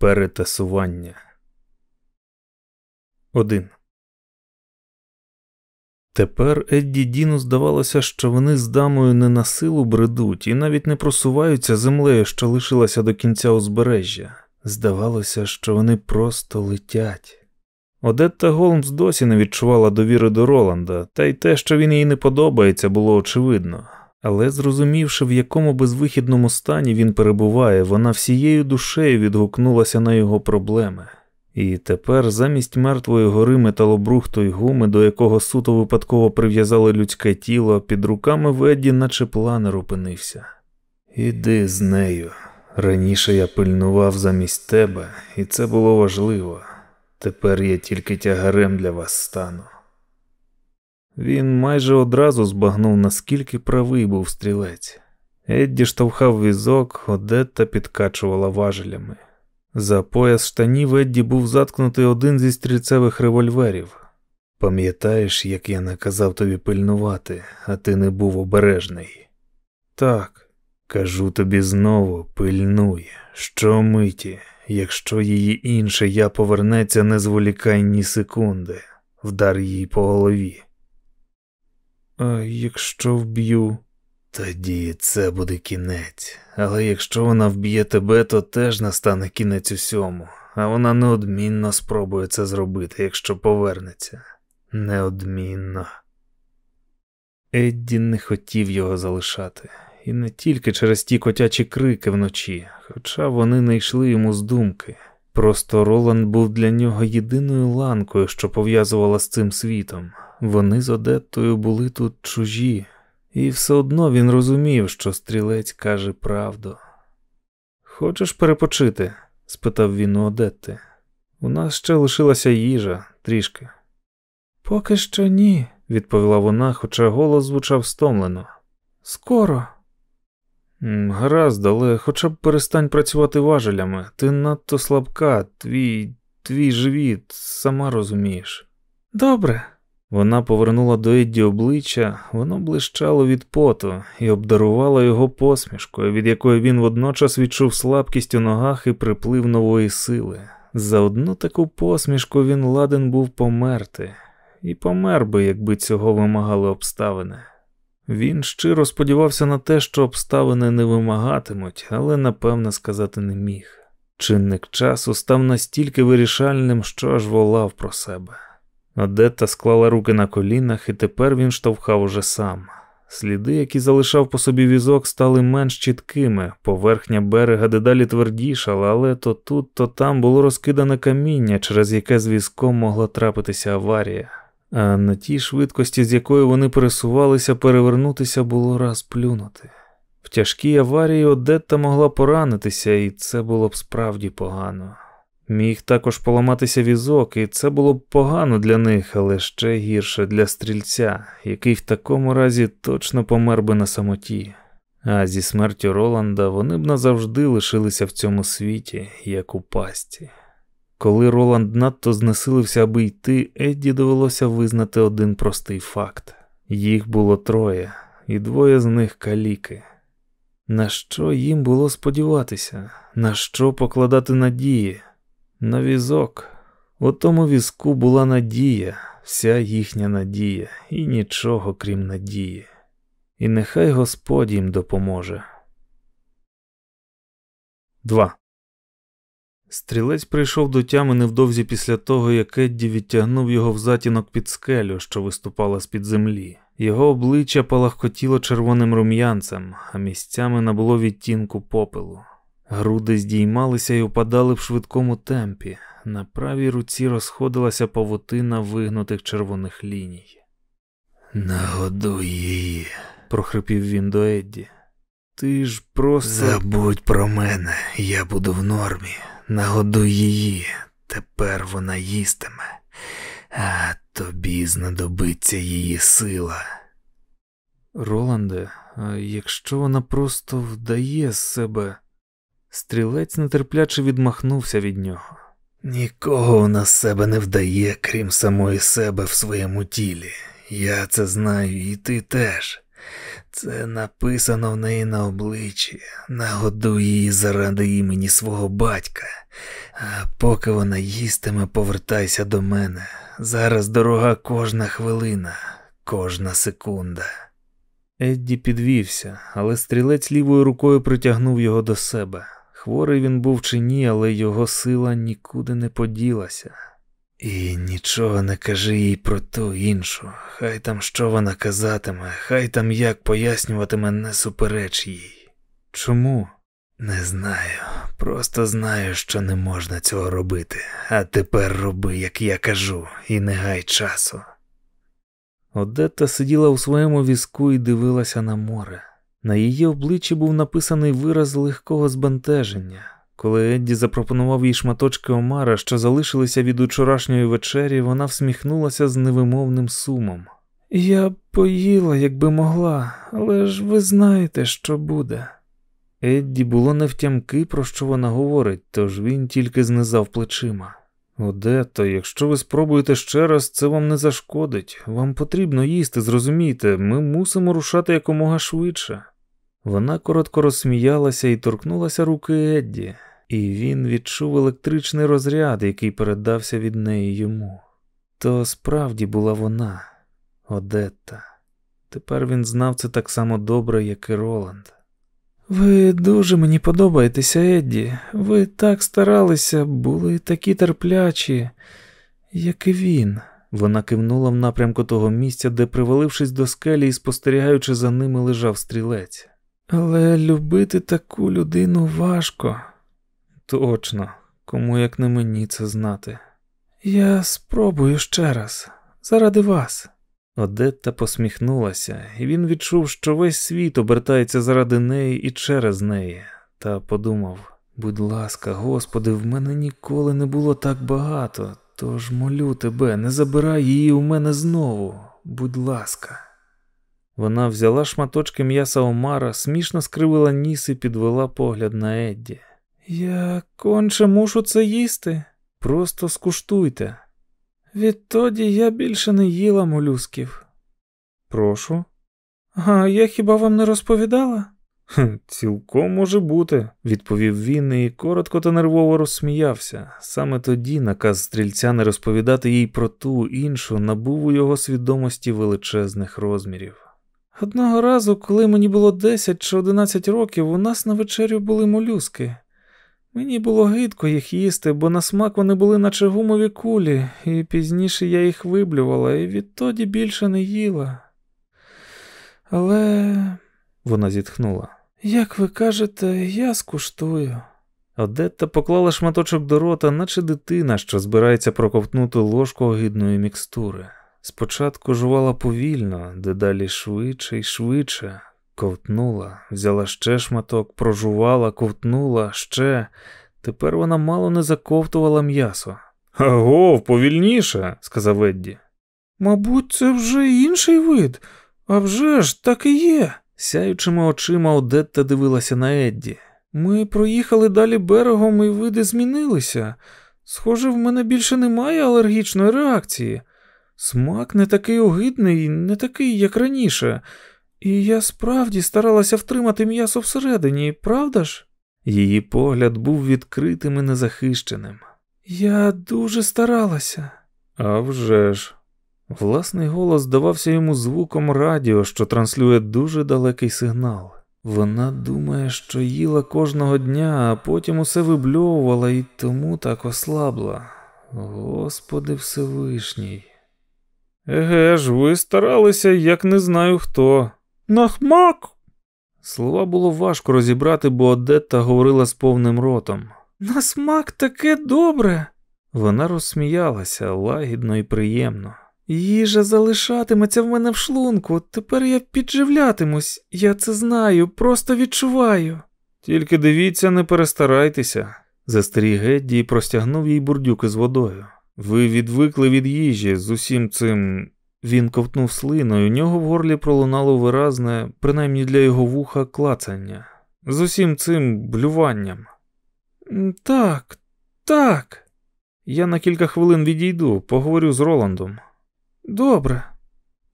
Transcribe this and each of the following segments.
Перетасування. 1. Тепер Едді Діну здавалося, що вони з дамою не на силу бредуть і навіть не просуваються землею, що лишилася до кінця узбережжя. Здавалося, що вони просто летять. Одетта Голмс досі не відчувала довіри до Роланда, та й те, що він їй не подобається, було очевидно. Але зрозумівши, в якому безвихідному стані він перебуває, вона всією душею відгукнулася на його проблеми. І тепер замість мертвої гори металобрухту й гуми, до якого суто випадково прив'язали людське тіло, під руками Ведді, наче планер опинився. Іди з нею. Раніше я пильнував замість тебе, і це було важливо. Тепер я тільки тягарем для вас стану. Він майже одразу збагнув, наскільки правий був стрілець. Едді штовхав візок, Одетта підкачувала важелями. За пояс штанів Едді був заткнутий один зі стрільцевих револьверів. Пам'ятаєш, як я наказав тобі пильнувати, а ти не був обережний? Так, кажу тобі знову, пильнуй, що миті, якщо її інше я повернеться, не зволікай ні секунди, вдар її по голові. А якщо вб'ю, тоді це буде кінець. Але якщо вона вб'є тебе, то теж настане кінець усьому, а вона неодмінно спробує це зробити, якщо повернеться. Неодмінно. Едді не хотів його залишати, і не тільки через ті котячі крики вночі, хоча вони не йшли йому з думки. Просто Роланд був для нього єдиною ланкою, що пов'язувала з цим світом. Вони з Одеттою були тут чужі, і все одно він розумів, що стрілець каже правду. Хочеш перепочити? спитав він у Одетти. У нас ще лишилася їжа трішки. Поки що ні, відповіла вона, хоча голос звучав стомлено. Скоро. Гаразд, але хоча б перестань працювати важелями. Ти надто слабка, твій твій живіт, сама розумієш. Добре. Вона повернула до Едді обличчя, воно блищало від поту і обдарувала його посмішкою, від якої він водночас відчув слабкість у ногах і приплив нової сили. За одну таку посмішку він ладен був померти, і помер би, якби цього вимагали обставини. Він щиро сподівався на те, що обставини не вимагатимуть, але напевне сказати не міг. Чинник часу став настільки вирішальним, що аж волав про себе. Одетта склала руки на колінах, і тепер він штовхав уже сам. Сліди, які залишав по собі візок, стали менш чіткими, поверхня берега дедалі твердішала, але то тут, то там було розкидане каміння, через яке з візком могла трапитися аварія а на тій швидкості, з якою вони пересувалися, перевернутися було раз плюнути. В тяжкій аварії Одетта могла поранитися, і це було б справді погано. Міг також поламатися візок, і це було б погано для них, але ще гірше для стрільця, який в такому разі точно помер би на самоті. А зі смертю Роланда вони б назавжди лишилися в цьому світі, як у пасті. Коли Роланд надто знесилився, аби йти, Едді довелося визнати один простий факт: їх було троє, і двоє з них каліки. На що їм було сподіватися, на що покладати надії? На візок. У тому візку була надія, вся їхня надія, і нічого крім надії. І нехай Господь їм допоможе. 2. Стрілець прийшов до тями невдовзі після того, як Едді відтягнув його в затінок під скелю, що виступала з під землі. Його обличчя палахкотіло червоним рум'янцем, а місцями набуло відтінку попелу. Груди здіймалися і опадали в швидкому темпі. На правій руці розходилася павутина вигнутих червоних ліній. Нагодуй її, прохрипів він до Едді. Ти ж просто. Забудь про мене, я буду в нормі. Нагодуй її, тепер вона їстиме, а тобі знадобиться її сила. Роланде, а якщо вона просто вдає з себе, стрілець нетерпляче відмахнувся від нього. Нікого вона з себе не вдає, крім самої себе в своєму тілі. Я це знаю, і ти теж. Це написано в неї на обличчі, нагодуй її заради імені свого батька, А поки вона їстиме, повертайся до мене. Зараз дорога кожна хвилина, кожна секунда. Едді підвівся, але стрілець лівою рукою притягнув його до себе. Хворий він був чи ні, але його сила нікуди не поділася. І нічого не кажи їй про ту іншу. Хай там що вона казатиме, хай там як пояснюватиме, не супереч їй. Чому? Не знаю. Просто знаю, що не можна цього робити. А тепер роби, як я кажу, і не гай часу. Одетта сиділа у своєму візку і дивилася на море. На її обличчі був написаний вираз легкого збентеження. Коли Едді запропонував їй шматочки Омара, що залишилися від учорашньої вечері, вона всміхнулася з невимовним сумом. Я б поїла, якби могла, але ж ви знаєте, що буде. Едді було невтямки, про що вона говорить, тож він тільки знизав плечима. Одето, якщо ви спробуєте ще раз, це вам не зашкодить. Вам потрібно їсти, зрозумійте, ми мусимо рушати якомога швидше. Вона коротко розсміялася і торкнулася руки Едді, і він відчув електричний розряд, який передався від неї йому. То справді була вона, Одетта. Тепер він знав це так само добре, як і Роланд. Ви дуже мені подобаєтеся, Едді. Ви так старалися, були такі терплячі, як і він. Вона кивнула в напрямку того місця, де, привалившись до скелі і спостерігаючи за ними, лежав стрілець. Але любити таку людину важко. Точно, кому як не мені це знати. Я спробую ще раз, заради вас. Одетта посміхнулася, і він відчув, що весь світ обертається заради неї і через неї, та подумав: будь ласка, Господи, в мене ніколи не було так багато, тож молю тебе, не забирай її у мене знову, будь ласка. Вона взяла шматочки м'яса Омара, смішно скривила ніс і підвела погляд на Едді. Я конче мушу це їсти. Просто скуштуйте. Відтоді я більше не їла молюсків. Прошу. А я хіба вам не розповідала? «Хм, Цілком може бути, відповів він і коротко та нервово розсміявся. Саме тоді наказ стрільця не розповідати їй про ту іншу набув у його свідомості величезних розмірів. Одного разу, коли мені було 10 чи 11 років, у нас на вечерю були молюски. Мені було гидко їх їсти, бо на смак вони були наче гумові кулі, і пізніше я їх виблювала, і відтоді більше не їла. Але, вона зітхнула, як ви кажете, я скуштую. Одетта поклала шматочок до рота, наче дитина, що збирається проковтнути ложку огидної мікстури. Спочатку жувала повільно, дедалі швидше і швидше, ковтнула, взяла ще шматок, прожувала, ковтнула ще. Тепер вона мало не заковтувала м'ясо. Аго, повільніше, сказав Едді. Мабуть, це вже інший вид, а вже ж так і є. Сяючими очима Одетта дивилася на Едді. Ми проїхали далі берегом і види змінилися. Схоже, в мене більше немає алергічної реакції. Смак не такий огидний, не такий, як раніше, і я справді старалася втримати м'ясо всередині, правда ж? Її погляд був відкритим і незахищеним. Я дуже старалася. «А вже ж!» Власний голос здавався йому звуком радіо, що транслює дуже далекий сигнал. Вона думає, що їла кожного дня, а потім усе вибльовувала і тому так ослабла. Господи Всевишній. Еге ж, ви старалися, як не знаю хто. Нахмак. Слова було важко розібрати, бо Одетта говорила з повним ротом. На смак таке добре. Вона розсміялася лагідно і приємно. Їжа залишатиметься в мене в шлунку, тепер я підживлятимусь, я це знаю, просто відчуваю. Тільки дивіться, не перестарайтеся, застеріг Гедді і простягнув їй бурдюки з водою. Ви відвикли від їжі з усім цим. Він ковтнув слиною, у нього в горлі пролунало виразне, принаймні для його вуха, клацання. З усім цим блюванням. Так, так. Я на кілька хвилин відійду, поговорю з Роландом. Добре.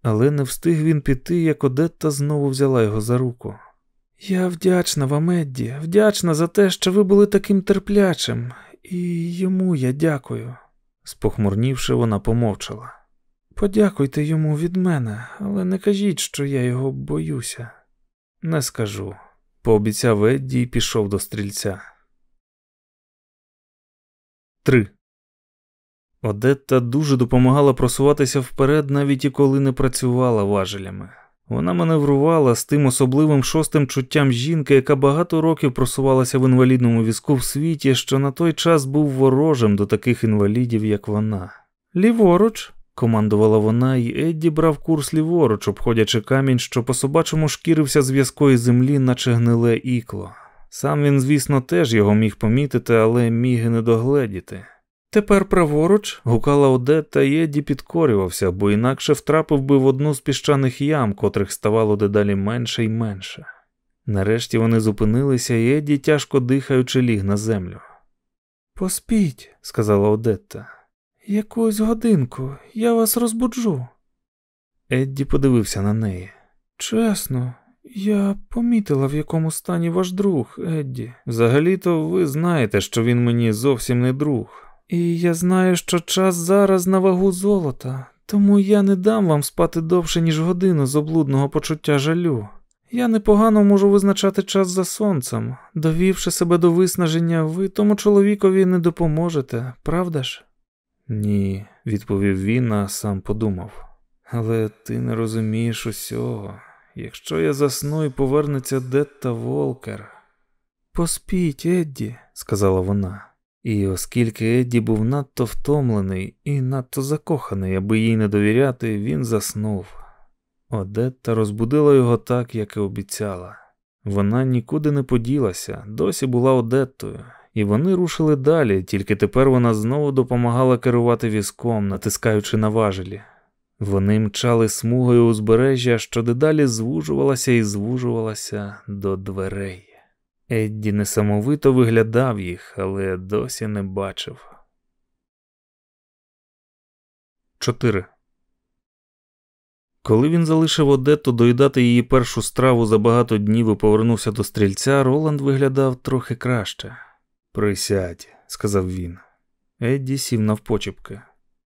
Але не встиг він піти, як Одетта знову взяла його за руку. Я вдячна вам, Едді, вдячна за те, що ви були таким терплячим, І йому я дякую. Спохмурнівши, вона помовчала. Подякуйте йому від мене, але не кажіть, що я його боюся. Не скажу, пообіцяв Едді і пішов до стрільця. 3. Одетта дуже допомагала просуватися вперед, навіть і коли не працювала важелями. Вона маневрувала з тим особливим шостим чуттям жінки, яка багато років просувалася в інвалідному візку в світі, що на той час був ворожим до таких інвалідів, як вона. Ліворуч, командувала вона, і Едді брав курс ліворуч, обходячи камінь, що по собачому шкірився з в'язкої землі, наче гниле ікло. Сам він, звісно, теж його міг помітити, але міг і не догледіти. Тепер праворуч гукала Одетта, і Едді підкорювався, бо інакше втрапив би в одну з піщаних ям, котрих ставало дедалі менше і менше. Нарешті вони зупинилися, і Едді, тяжко дихаючи, ліг на землю. Поспіть, сказала Одетта. Якусь годинку, я вас розбуджу. Едді подивився на неї. Чесно, я помітила, в якому стані ваш друг, Едді. Взагалі-то ви знаєте, що він мені зовсім не друг. І я знаю, що час зараз на вагу золота, тому я не дам вам спати довше, ніж годину з облудного почуття жалю. Я непогано можу визначати час за сонцем. Довівши себе до виснаження, ви тому чоловікові не допоможете, правда ж? Ні, відповів він, а сам подумав. Але ти не розумієш усього. Якщо я засну і повернеться Детта Волкер. Поспіть, Едді, сказала вона. І оскільки Едді був надто втомлений і надто закоханий, аби їй не довіряти, він заснув. Одетта розбудила його так, як і обіцяла. Вона нікуди не поділася, досі була Одеттою, і вони рушили далі, тільки тепер вона знову допомагала керувати візком, натискаючи на важелі. Вони мчали смугою узбережжя, що дедалі звужувалася і звужувалася до дверей. Едді несамовито виглядав їх, але досі не бачив. 4. Коли він залишив Одетту доїдати її першу страву за багато днів і повернувся до стрільця, Роланд виглядав трохи краще. Присядь, сказав він. Едді сів навпочепки.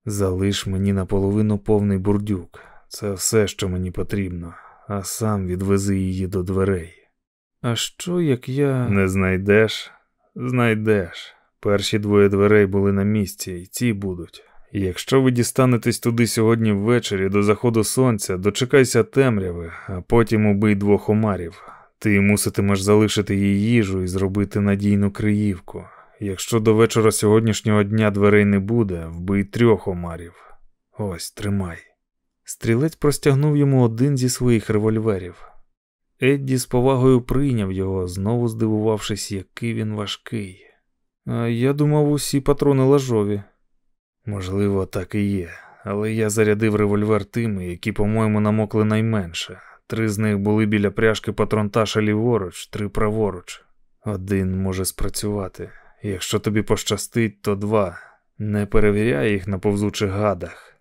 Залиш мені наполовину повний бурдюк. Це все, що мені потрібно, а сам відвези її до дверей. А що, як я. Не знайдеш? Знайдеш. Перші двоє дверей були на місці, і ці будуть. Якщо ви дістанетесь туди сьогодні ввечері до заходу сонця, дочекайся темряви, а потім убий двох омарів. Ти муситимеш залишити їй їжу і зробити надійну криївку. Якщо до вечора сьогоднішнього дня дверей не буде, вбий трьох омарів. Ось тримай. Стрілець простягнув йому один зі своїх револьверів. Едді з повагою прийняв його, знову здивувавшись, який він важкий. А я думав, усі патрони лажові. Можливо, так і є, але я зарядив револьвер тими, які, по-моєму, намокли найменше. Три з них були біля пряжки патронташа ліворуч, три праворуч. Один може спрацювати. Якщо тобі пощастить, то два. Не перевіряй їх на повзучих гадах.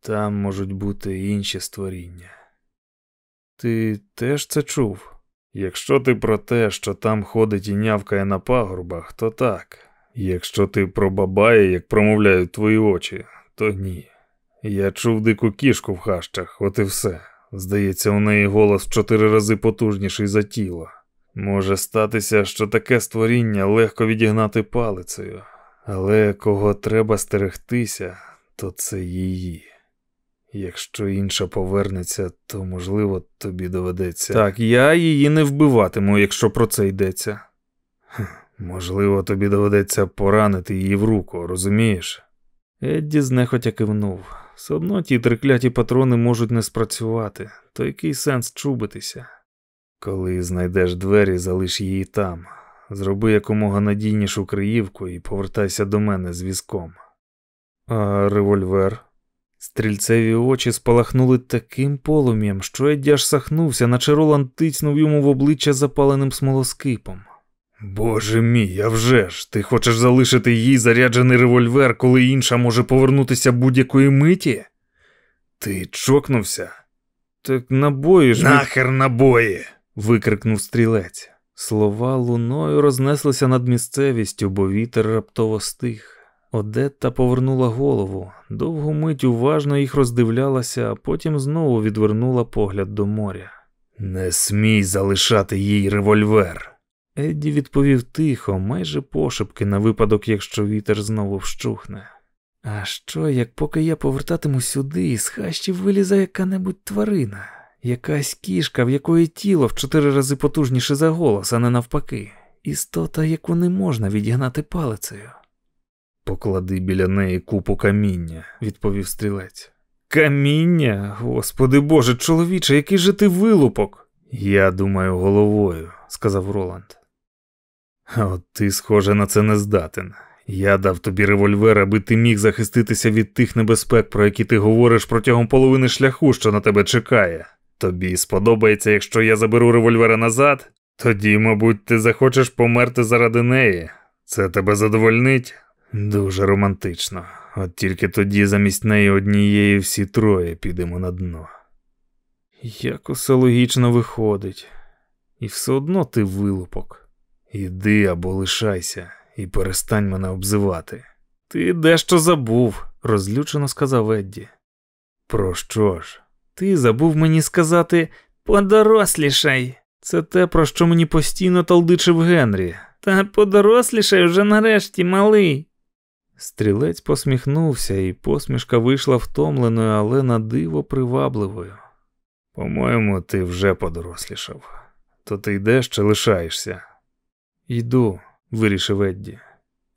Там можуть бути інші створіння. Ти теж це чув? Якщо ти про те, що там ходить і нявкає на пагорбах, то так. Якщо ти про бабаї, як промовляють твої очі, то ні. Я чув дику кішку в хащах, от і все. Здається, у неї голос в чотири рази потужніший за тіло. Може статися, що таке створіння легко відігнати палицею, але кого треба стерегтися, то це її. Якщо інша повернеться, то, можливо, тобі доведеться. Так, я її не вбиватиму, якщо про це йдеться. можливо, тобі доведеться поранити її в руку, розумієш? Едді знехотя кивнув. Все одно ті трикляті патрони можуть не спрацювати, то який сенс чубитися? Коли знайдеш двері, залиш її там. Зроби якомога надійнішу криївку і повертайся до мене з візком. А револьвер? Стрільцеві очі спалахнули таким полум'ям, що Едді аж сахнувся, наче Роланд тицнув йому в обличчя запаленим смолоскипом. Боже мій, а вже ж, ти хочеш залишити їй заряджений револьвер, коли інша може повернутися будь-якої миті? Ти чокнувся? Так набої ж. Нахер набої. викрикнув стрілець. Слова луною рознеслися над місцевістю, бо вітер раптово стих. Одетта повернула голову, довгу мить уважно їх роздивлялася, а потім знову відвернула погляд до моря. Не смій залишати їй револьвер. Едді відповів тихо, майже пошепки на випадок, якщо вітер знову вщухне. А що, як поки я повертатиму сюди, із хащів вилізе яка-небудь тварина, якась кішка, в якої тіло в чотири рази потужніше за голос, а не навпаки, істота, яку не можна відігнати палицею. Поклади біля неї купу каміння, відповів стрілець. Каміння? Господи Боже, чоловіче, який же ти вилупок? Я думаю головою, сказав Роланд. От ти, схоже, на це не здатен. Я дав тобі револьвер, аби ти міг захиститися від тих небезпек, про які ти говориш протягом половини шляху, що на тебе чекає. Тобі сподобається, якщо я заберу револьвера назад? Тоді, мабуть, ти захочеш померти заради неї. Це тебе задовольнить? Дуже романтично. От тільки тоді замість неї однієї всі троє підемо на дно. Як усе логічно виходить, і все одно ти вилупок. Іди або лишайся і перестань мене обзивати. Ти дещо забув, розлючено сказав Едді. Про що ж? Ти забув мені сказати подорослішай. Це те, про що мені постійно талдичив Генрі. Та подорослішай вже нарешті малий. Стрілець посміхнувся, і посмішка вийшла втомленою, але на диво привабливою. По-моєму, ти вже подорослішав. То ти йдеш чи лишаєшся? Йду, вирішив Едді.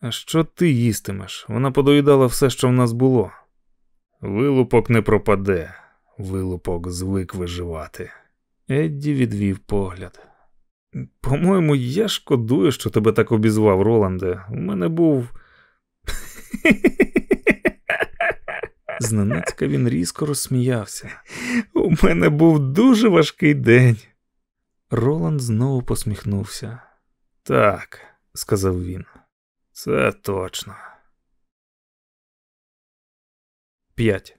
А що ти їстимеш? Вона подоїдала все, що в нас було. Вилупок не пропаде, вилупок звик виживати. Едді відвів погляд. По-моєму, я шкодую, що тебе так обізвав, Роланде. У мене був. Зненацька він різко розсміявся. У мене був дуже важкий день. Роланд знову посміхнувся. Так, сказав він, це точно. П'ять.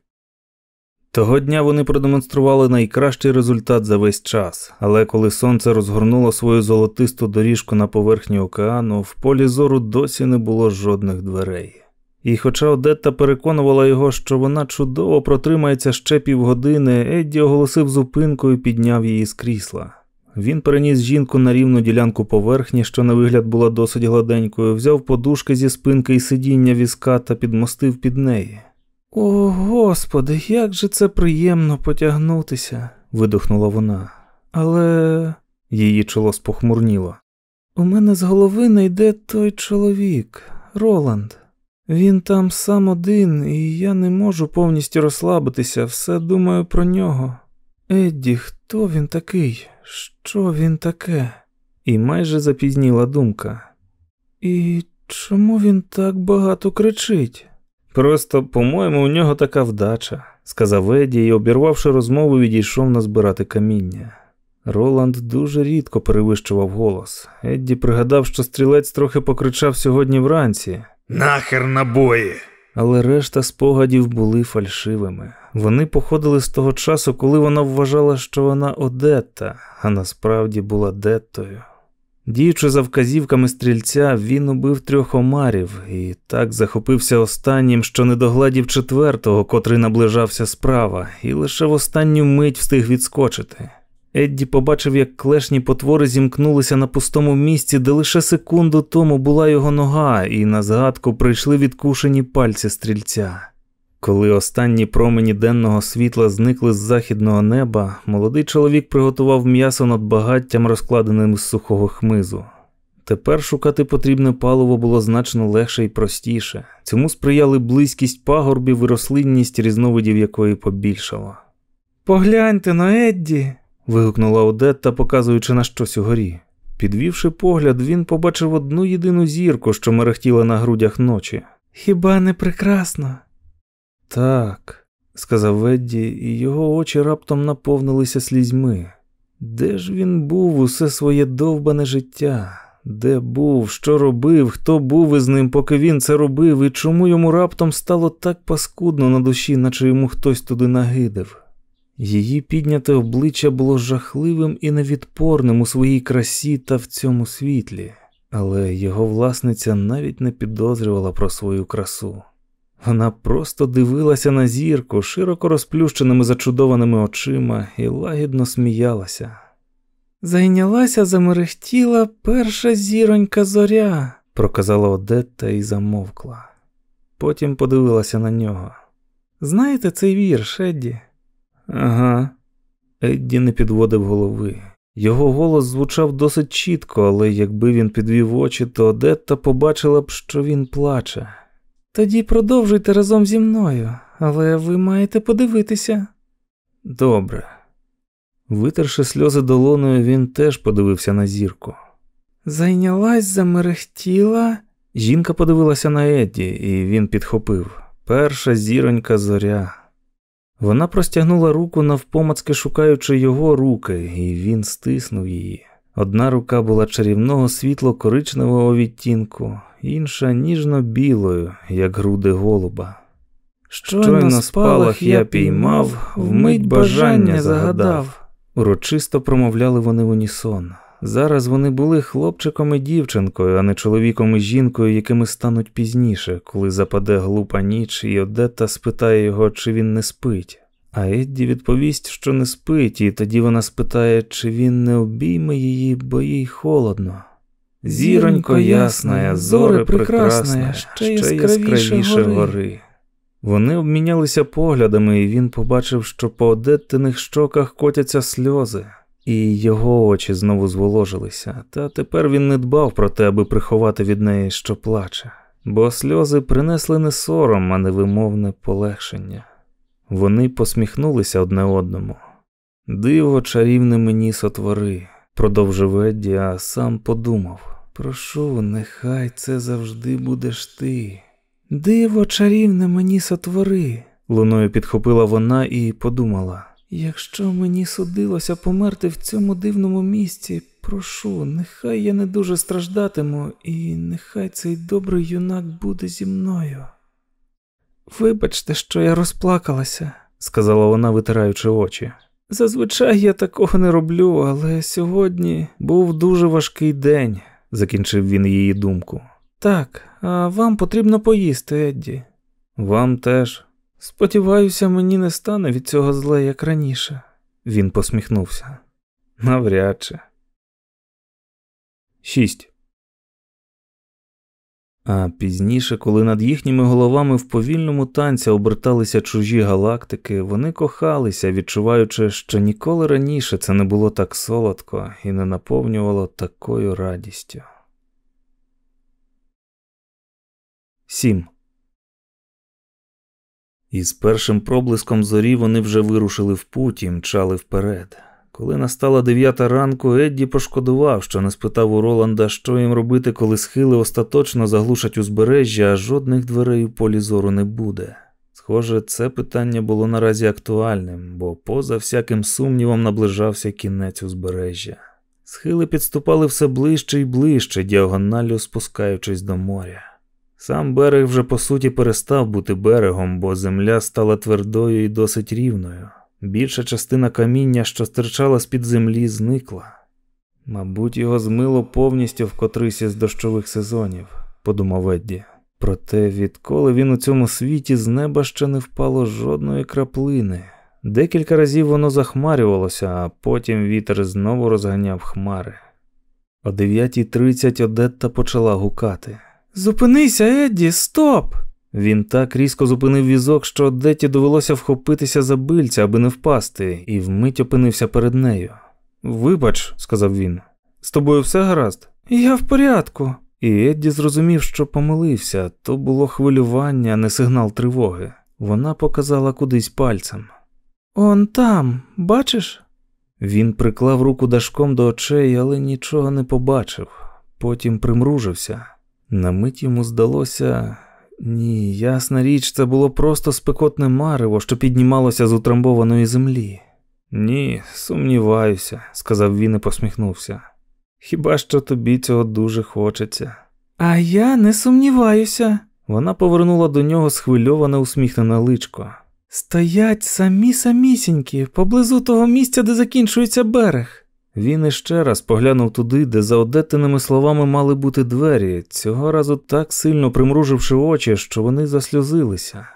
Того дня вони продемонстрували найкращий результат за весь час, але коли сонце розгорнуло свою золотисту доріжку на поверхні океану, в полі зору досі не було жодних дверей. І хоча Одетта переконувала його, що вона чудово протримається ще півгодини, Едді оголосив зупинку і підняв її з крісла. Він переніс жінку на рівну ділянку поверхні, що на вигляд була досить гладенькою, взяв подушки зі спинки і сидіння візка та підмостив під неї. О, господи, як же це приємно потягнутися, видохнула вона. Але її чоло спохмурніло. У мене з голови не йде той чоловік, Роланд. Він там сам один, і я не можу повністю розслабитися, все думаю про нього. Едді, хто він такий? Що він таке? І майже запізніла думка. І чому він так багато кричить? Просто, по-моєму, у нього така вдача, сказав Еді і, обірвавши розмову, відійшов назбирати каміння. Роланд дуже рідко перевищував голос. Едді пригадав, що стрілець трохи покричав сьогодні вранці. Нахер набої! Але решта спогадів були фальшивими. Вони походили з того часу, коли вона вважала, що вона Одетта, а насправді була Деттою. Діючи за вказівками стрільця, він убив трьох омарів і так захопився останнім, що не догладів четвертого, котрий наближався справа, і лише в останню мить встиг відскочити. Едді побачив, як клешні потвори зімкнулися на пустому місці, де лише секунду тому була його нога, і на згадку прийшли відкушені пальці стрільця. Коли останні промені денного світла зникли з західного неба, молодий чоловік приготував м'ясо над багаттям, розкладеним з сухого хмизу. Тепер шукати потрібне паливо було значно легше і простіше. Цьому сприяли близькість пагорбів і рослинність, різновидів якої побільшало. Погляньте на Едді вигукнула Одетта, показуючи на щось угорі. Підвівши погляд, він побачив одну єдину зірку, що мерехтіла на грудях ночі. Хіба не прекрасно? Так, сказав Ведді, і його очі раптом наповнилися слізьми. Де ж він був усе своє довбане життя? Де був, що робив, хто був із ним, поки він це робив, і чому йому раптом стало так паскудно на душі, наче йому хтось туди нагидив? Її підняте обличчя було жахливим і невідпорним у своїй красі та в цьому світлі, але його власниця навіть не підозрювала про свою красу. Вона просто дивилася на зірку широко розплющеними зачудованими очима і лагідно сміялася. Зайнялася, замерехтіла перша зіронька зоря, проказала Одетта і замовкла. Потім подивилася на нього. Знаєте цей вірш, Едді? Ага. Едді не підводив голови. Його голос звучав досить чітко, але якби він підвів очі, то Одетта побачила б, що він плаче. Тоді продовжуйте разом зі мною, але ви маєте подивитися. Добре. Витерши сльози долоною, він теж подивився на зірку. Зайнялась, замерехтіла. Жінка подивилася на Едді, і він підхопив. Перша зіронька зоря. Вона простягнула руку навпомацки шукаючи його руки, і він стиснув її. Одна рука була чарівного світло коричневого відтінку, інша ніжно-білою, як груди голуба. Щойно спалах я піймав, вмить бажання загадав. Урочисто промовляли вони в унісон. Зараз вони були хлопчиком і дівчинкою, а не чоловіком і жінкою, якими стануть пізніше, коли западе глупа ніч, і Одетта спитає його, чи він не спить. А Едді відповість, що не спить, і тоді вона спитає, чи він не обійме її, бо їй холодно. Зіронько ясна, зори прекрасна, ще яскравіше гори. Вони обмінялися поглядами, і він побачив, що по одеттиних щоках котяться сльози, і його очі знову зволожилися, та тепер він не дбав про те, аби приховати від неї, що плаче, бо сльози принесли не сором, а невимовне полегшення. Вони посміхнулися одне одному. Диво чарівне мені сотвори, продовжив Едді, а сам подумав прошу, нехай це завжди будеш ти. Диво чарівне мені сотвори, луною підхопила вона і подумала якщо мені судилося померти в цьому дивному місці, прошу, нехай я не дуже страждатиму, і нехай цей добрий юнак буде зі мною. Вибачте, що я розплакалася, сказала вона, витираючи очі. Зазвичай я такого не роблю, але сьогодні був дуже важкий день, закінчив він її думку. Так, а вам потрібно поїсти, Едді. Вам теж. Сподіваюся, мені не стане від цього зле, як раніше. Він посміхнувся. Навряд чи. Шість. А пізніше, коли над їхніми головами в повільному танці оберталися чужі галактики, вони кохалися, відчуваючи, що ніколи раніше це не було так солодко і не наповнювало такою радістю. 7. Із першим проблиском зорі вони вже вирушили в путь і мчали вперед. Коли настала дев'ята ранку, Едді пошкодував, що не спитав у Роланда, що їм робити, коли схили остаточно заглушать узбережжя, а жодних дверей у полі зору не буде. Схоже, це питання було наразі актуальним, бо поза всяким сумнівом наближався кінець узбережжя. Схили підступали все ближче і ближче, діагоналлю спускаючись до моря. Сам берег вже по суті перестав бути берегом, бо земля стала твердою і досить рівною. Більша частина каміння, що стирчала з під землі, зникла. Мабуть, його змило повністю в котрийсь із дощових сезонів, подумав Едді. Проте, відколи він у цьому світі з неба ще не впало жодної краплини. Декілька разів воно захмарювалося, а потім вітер знову розганяв хмари. О 9.30 Одетта почала гукати. Зупинися, Едді, стоп! Він так різко зупинив візок, що Деті довелося вхопитися за бильця, аби не впасти, і вмить опинився перед нею. Вибач, сказав він, з тобою все гаразд? Я в порядку. І Едді зрозумів, що помилився, то було хвилювання, а не сигнал тривоги. Вона показала кудись пальцем. Он там, бачиш? Він приклав руку дашком до очей, але нічого не побачив, потім примружився. На мить йому здалося, ні, ясна річ, це було просто спекотне марево, що піднімалося з утрамбованої землі. Ні, сумніваюся, сказав він і посміхнувся. Хіба що тобі цього дуже хочеться? А я не сумніваюся. Вона повернула до нього схвильоване усміхнене личко. Стоять самі самісінькі, поблизу того місця, де закінчується берег. Він іще раз поглянув туди, де за одеттиними словами мали бути двері, цього разу так сильно примруживши очі, що вони засльозилися.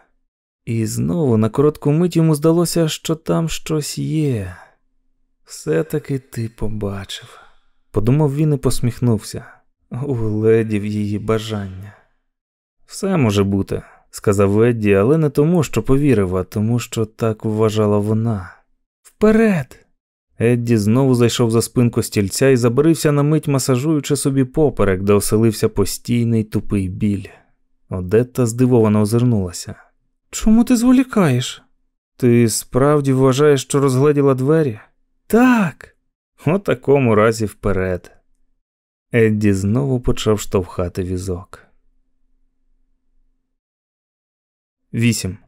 І знову на коротку мить йому здалося, що там щось є. Все-таки ти побачив, подумав він і посміхнувся, угледів її бажання. Все може бути, сказав Едді, але не тому, що повірив, а тому, що так вважала вона. Вперед! Едді знову зайшов за спинку стільця і забарився на мить, масажуючи собі поперек, де оселився постійний тупий біль. Одетта здивовано озирнулася. Чому ти зволікаєш? Ти справді вважаєш, що розгледіла двері? Так. У такому разі вперед. Едді знову почав штовхати візок. 8.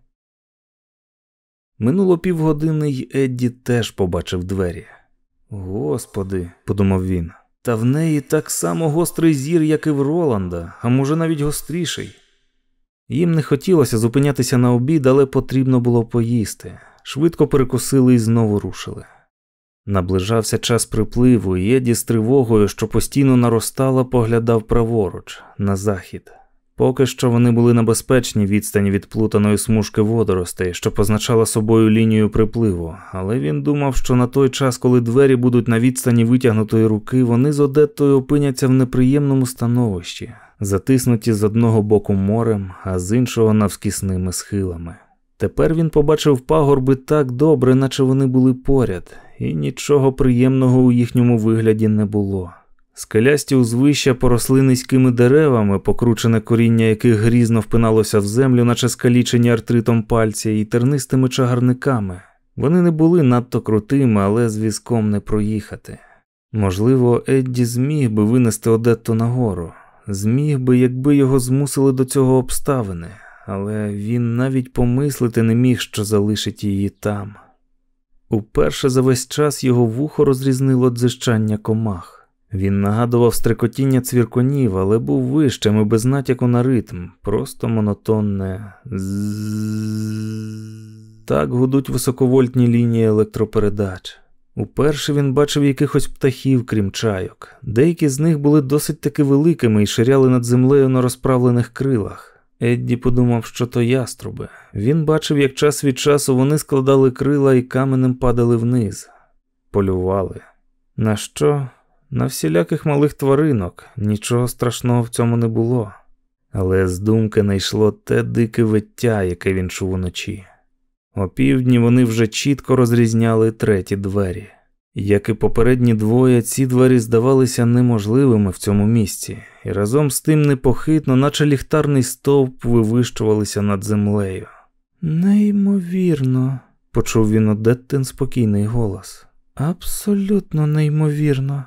Минуло півгодини, й Едді теж побачив двері. Господи, подумав він, та в неї так само гострий зір, як і в Роланда, а може навіть гостріший. Їм не хотілося зупинятися на обід, але потрібно було поїсти. Швидко перекусили і знову рушили. Наближався час припливу, і Еді з тривогою, що постійно наростала, поглядав праворуч, на захід. Поки що вони були на безпечній відстані від плутаної смужки водоростей, що позначала собою лінію припливу, але він думав, що на той час, коли двері будуть на відстані витягнутої руки, вони з Одеттою опиняться в неприємному становищі, затиснуті з одного боку морем, а з іншого навскісними схилами. Тепер він побачив пагорби так добре, наче вони були поряд, і нічого приємного у їхньому вигляді не було. Скелясті узвища поросли низькими деревами, покручене коріння яких грізно впиналося в землю, наче скалічені артритом пальці, і тернистими чагарниками. Вони не були надто крутими, але з візком не проїхати. Можливо, Едді зміг би винести Одетту нагору, зміг би, якби його змусили до цього обставини, але він навіть помислити не міг, що залишить її там. Уперше за весь час його вухо розрізнило дзижчання комах. Він нагадував стрекотіння цвірконів, але був вищим і без натяку на ритм, просто монотонне Так гудуть високовольтні лінії електропередач. Уперше він бачив якихось птахів, крім чайок. Деякі з них були досить таки великими і ширяли над землею на розправлених крилах. Едді подумав, що то яструби. Він бачив, як час від часу вони складали крила і каменем падали вниз, полювали. На що? На всіляких малих тваринок нічого страшного в цьому не було, але з думки не йшло те дике виття, яке він чув уночі. О півдні вони вже чітко розрізняли треті двері. Як і попередні двоє, ці двері здавалися неможливими в цьому місці, і разом з тим непохитно, наче ліхтарний стовп, вивищувалися над землею. Неймовірно, почув він Одеттин спокійний голос. Абсолютно неймовірно.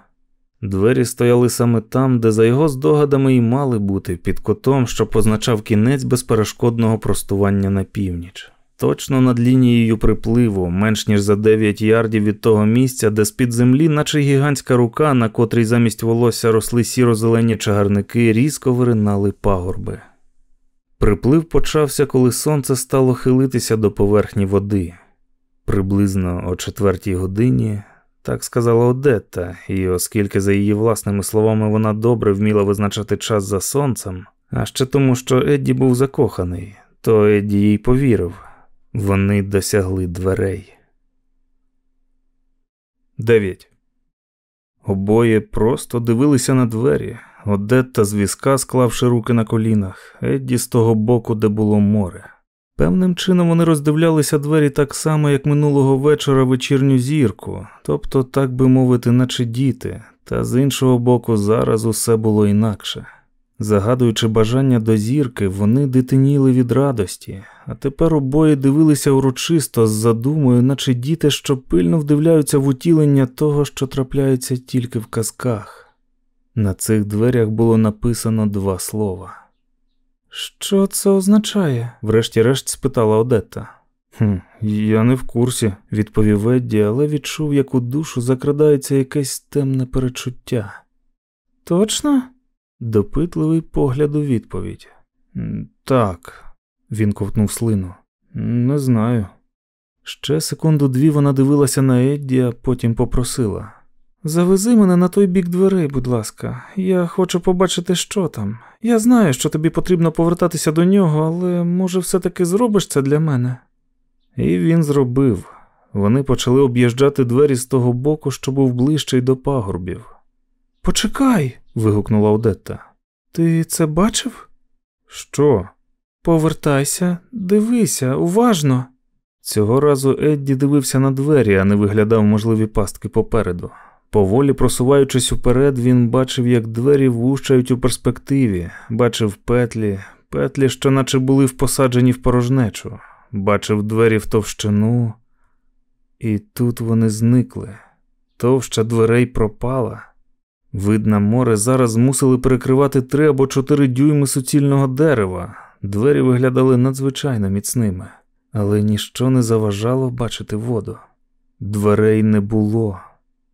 Двері стояли саме там, де за його здогадами і мали бути під котом, що позначав кінець безперешкодного простування на північ. Точно над лінією припливу, менш ніж за 9 ярдів від того місця, де з-під землі, наче гігантська рука, на котрій замість волосся росли сіро-зелені чагарники, різко виринали пагорби. Приплив почався, коли сонце стало хилитися до поверхні води. Приблизно о четвертій годині так сказала Одетта, і оскільки, за її власними словами, вона добре вміла визначати час за сонцем, а ще тому, що Едді був закоханий, то Едді їй повірив вони досягли дверей. 9. Обоє просто дивилися на двері. Одетта з візка, склавши руки на колінах, Едді з того боку, де було море. Певним чином вони роздивлялися двері так само, як минулого вечора вечірню зірку, тобто, так би мовити, наче діти, та з іншого боку, зараз усе було інакше. Загадуючи бажання до зірки, вони дитиніли від радості, а тепер обоє дивилися урочисто з задумою, наче діти, що пильно вдивляються в утілення того, що трапляється тільки в казках. На цих дверях було написано два слова. Що це означає? врешті-решт спитала Одетта. «Хм, Я не в курсі, відповів Едді, але відчув, як у душу закрадається якесь темне перечуття. Точно? Допитливий погляд у відповідь. Так, він ковтнув слину. Не знаю. Ще секунду дві вона дивилася на Едді, а потім попросила. Завези мене на той бік дверей, будь ласка, я хочу побачити, що там. Я знаю, що тобі потрібно повертатися до нього, але може все-таки зробиш це для мене? І він зробив. Вони почали об'їжджати двері з того боку, що був ближчий до пагорбів. Почекай. вигукнула Одетта. Ти це бачив? Що? Повертайся, дивися, уважно. Цього разу Едді дивився на двері, а не виглядав можливі пастки попереду. Поволі просуваючись уперед, він бачив, як двері вущають у перспективі, бачив петлі, петлі, що наче були посаджені в порожнечу, бачив двері в товщину, і тут вони зникли. Товща дверей пропала. Видно, море зараз змусили перекривати три або чотири дюйми суцільного дерева. Двері виглядали надзвичайно міцними, але ніщо не заважало бачити воду. Дверей не було.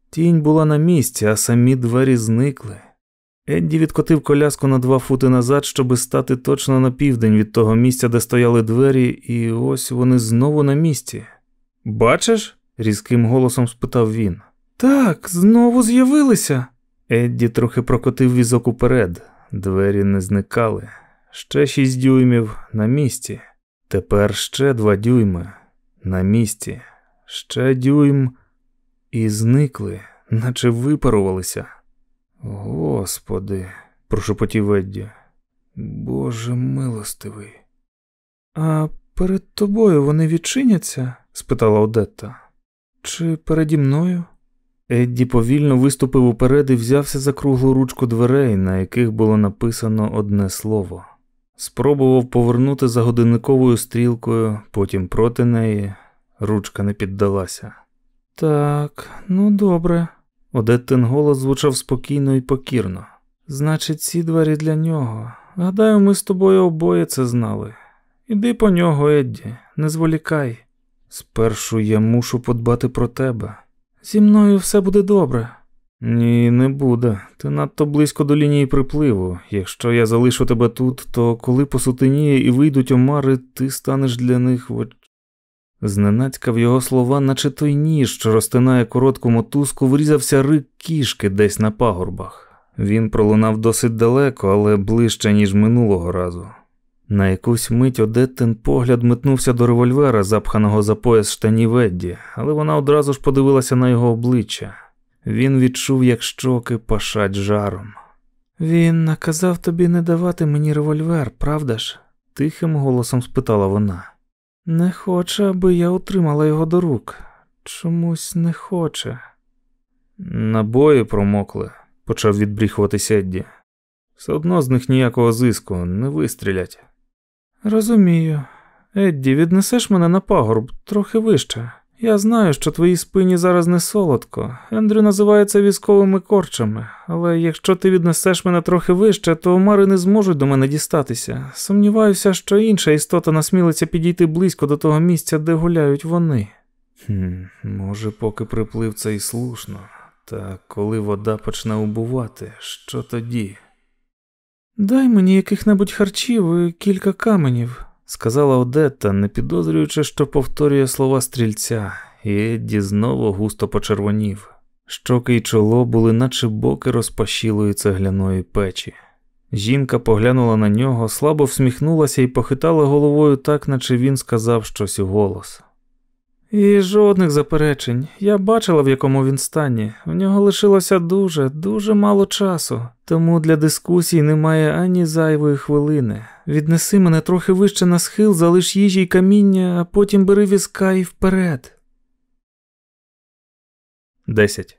Тінь була на місці, а самі двері зникли. Едді відкотив коляску на два фути назад, щоби стати точно на південь від того місця, де стояли двері, і ось вони знову на місці. Бачиш? різким голосом спитав він. Так, знову з'явилися. Едді трохи прокотив візок уперед, двері не зникали. Ще шість дюймів на місці. Тепер ще два дюйми на місці, ще дюйм і зникли, наче випарувалися. Господи, прошепотів Едді. Боже милостивий. А перед тобою вони відчиняться? спитала Одетта. Чи переді мною? Едді повільно виступив уперед і взявся за круглу ручку дверей, на яких було написано одне слово. Спробував повернути за годинниковою стрілкою, потім проти неї. Ручка не піддалася. Так, ну добре. Одеттин голос звучав спокійно і покірно. Значить, ці двері для нього. Гадаю, ми з тобою обоє це знали. Іди по нього, Едді, не зволікай. Спершу я мушу подбати про тебе. Зі мною все буде добре. Ні, не буде. Ти надто близько до лінії припливу. Якщо я залишу тебе тут, то коли посутеніє і вийдуть омари, ти станеш для них в Зненацька в його слова, наче той ніж, що розтинає коротку мотузку, врізався рик кішки десь на пагорбах. Він пролунав досить далеко, але ближче, ніж минулого разу. На якусь мить Одеттин погляд метнувся до револьвера, запханого за пояс штанів Едді, але вона одразу ж подивилася на його обличчя. Він відчув, як щоки пашать жаром. Він наказав тобі не давати мені револьвер, правда ж? тихим голосом спитала вона. Не хоче, аби я утримала його до рук. Чомусь не хоче. Набої промокли, почав відбріхуватися Едді. Все одно з них ніякого зиску, не вистрілять. Розумію. Едді, віднесеш мене на пагорб трохи вище. Я знаю, що твоїй спині зараз не солодко. Ендрю називається військовими корчами, але якщо ти віднесеш мене трохи вище, то омари не зможуть до мене дістатися. Сумніваюся, що інша істота насмілиться підійти близько до того місця, де гуляють вони. Хм, Може, поки приплив це і слушно, та коли вода почне убувати, що тоді? Дай мені яких-небудь харчів і кілька каменів сказала Одетта, не підозрюючи, що повторює слова стрільця, і Едді знову густо почервонів. Щоки й чоло були, наче боки розпашілої цегляної печі. Жінка поглянула на нього, слабо всміхнулася і похитала головою так, наче він сказав щось у голос. І жодних заперечень. Я бачила, в якому він стані. У нього лишилося дуже, дуже мало часу, тому для дискусій немає ані зайвої хвилини. Віднеси мене трохи вище на схил, залиш їжі й каміння, а потім бери візка і вперед. Десять.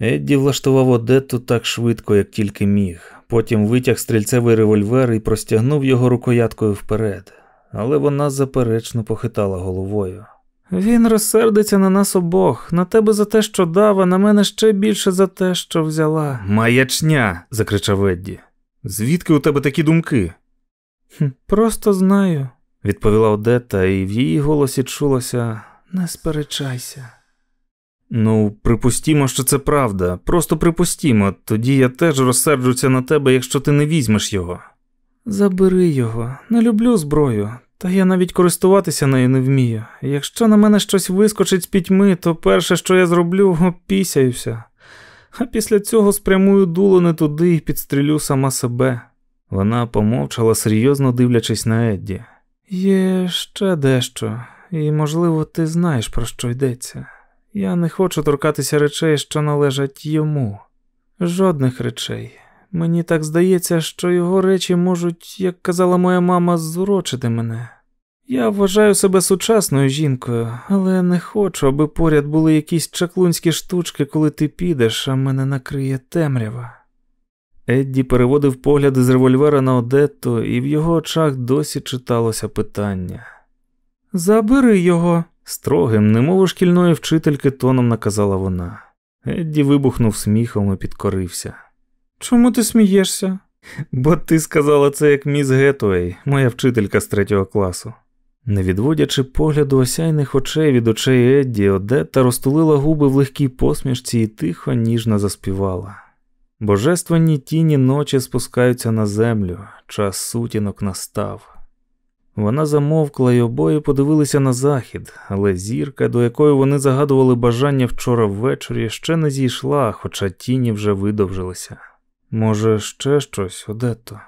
Едді влаштував Одетту так швидко, як тільки міг. Потім витяг стрільцевий револьвер і простягнув його рукояткою вперед але вона заперечно похитала головою. Він розсердиться на нас обох, на тебе за те, що дав, а на мене ще більше за те, що взяла. Маячня. закричав Едді. Звідки у тебе такі думки? Просто знаю, відповіла Одета, і в її голосі чулося не сперечайся. Ну, припустімо, що це правда. Просто припустімо, тоді я теж розсерджуся на тебе, якщо ти не візьмеш його. Забери його, не люблю зброю. Та я навіть користуватися нею не вмію. Якщо на мене щось вискочить з пітьми, то перше, що я зроблю, опісяюся. А після цього спрямую дуло не туди і підстрілю сама себе. Вона помовчала, серйозно дивлячись на Едді. Є ще дещо, і, можливо, ти знаєш, про що йдеться. Я не хочу торкатися речей, що належать йому. Жодних речей. Мені так здається, що його речі можуть, як казала моя мама, зурочити мене. Я вважаю себе сучасною жінкою, але не хочу, аби поряд були якісь чаклунські штучки, коли ти підеш, а мене накриє темрява. Едді переводив погляди з револьвера на Одетту, і в його очах досі читалося питання. Забери його, строгим, немов шкільної вчительки тоном наказала вона. Едді вибухнув сміхом і підкорився. Чому ти смієшся? Бо ти сказала це як міс Гетуей, моя вчителька з третього класу. Не відводячи погляду осяйних очей від очей Едді, Одетта розтулила губи в легкій посмішці і тихо, ніжно заспівала. Божественні тіні ночі спускаються на землю, час сутінок настав. Вона замовкла і обоє подивилися на захід, але зірка, до якої вони загадували бажання вчора ввечері, ще не зійшла, хоча тіні вже видовжилися. Може, ще щось, Одетто?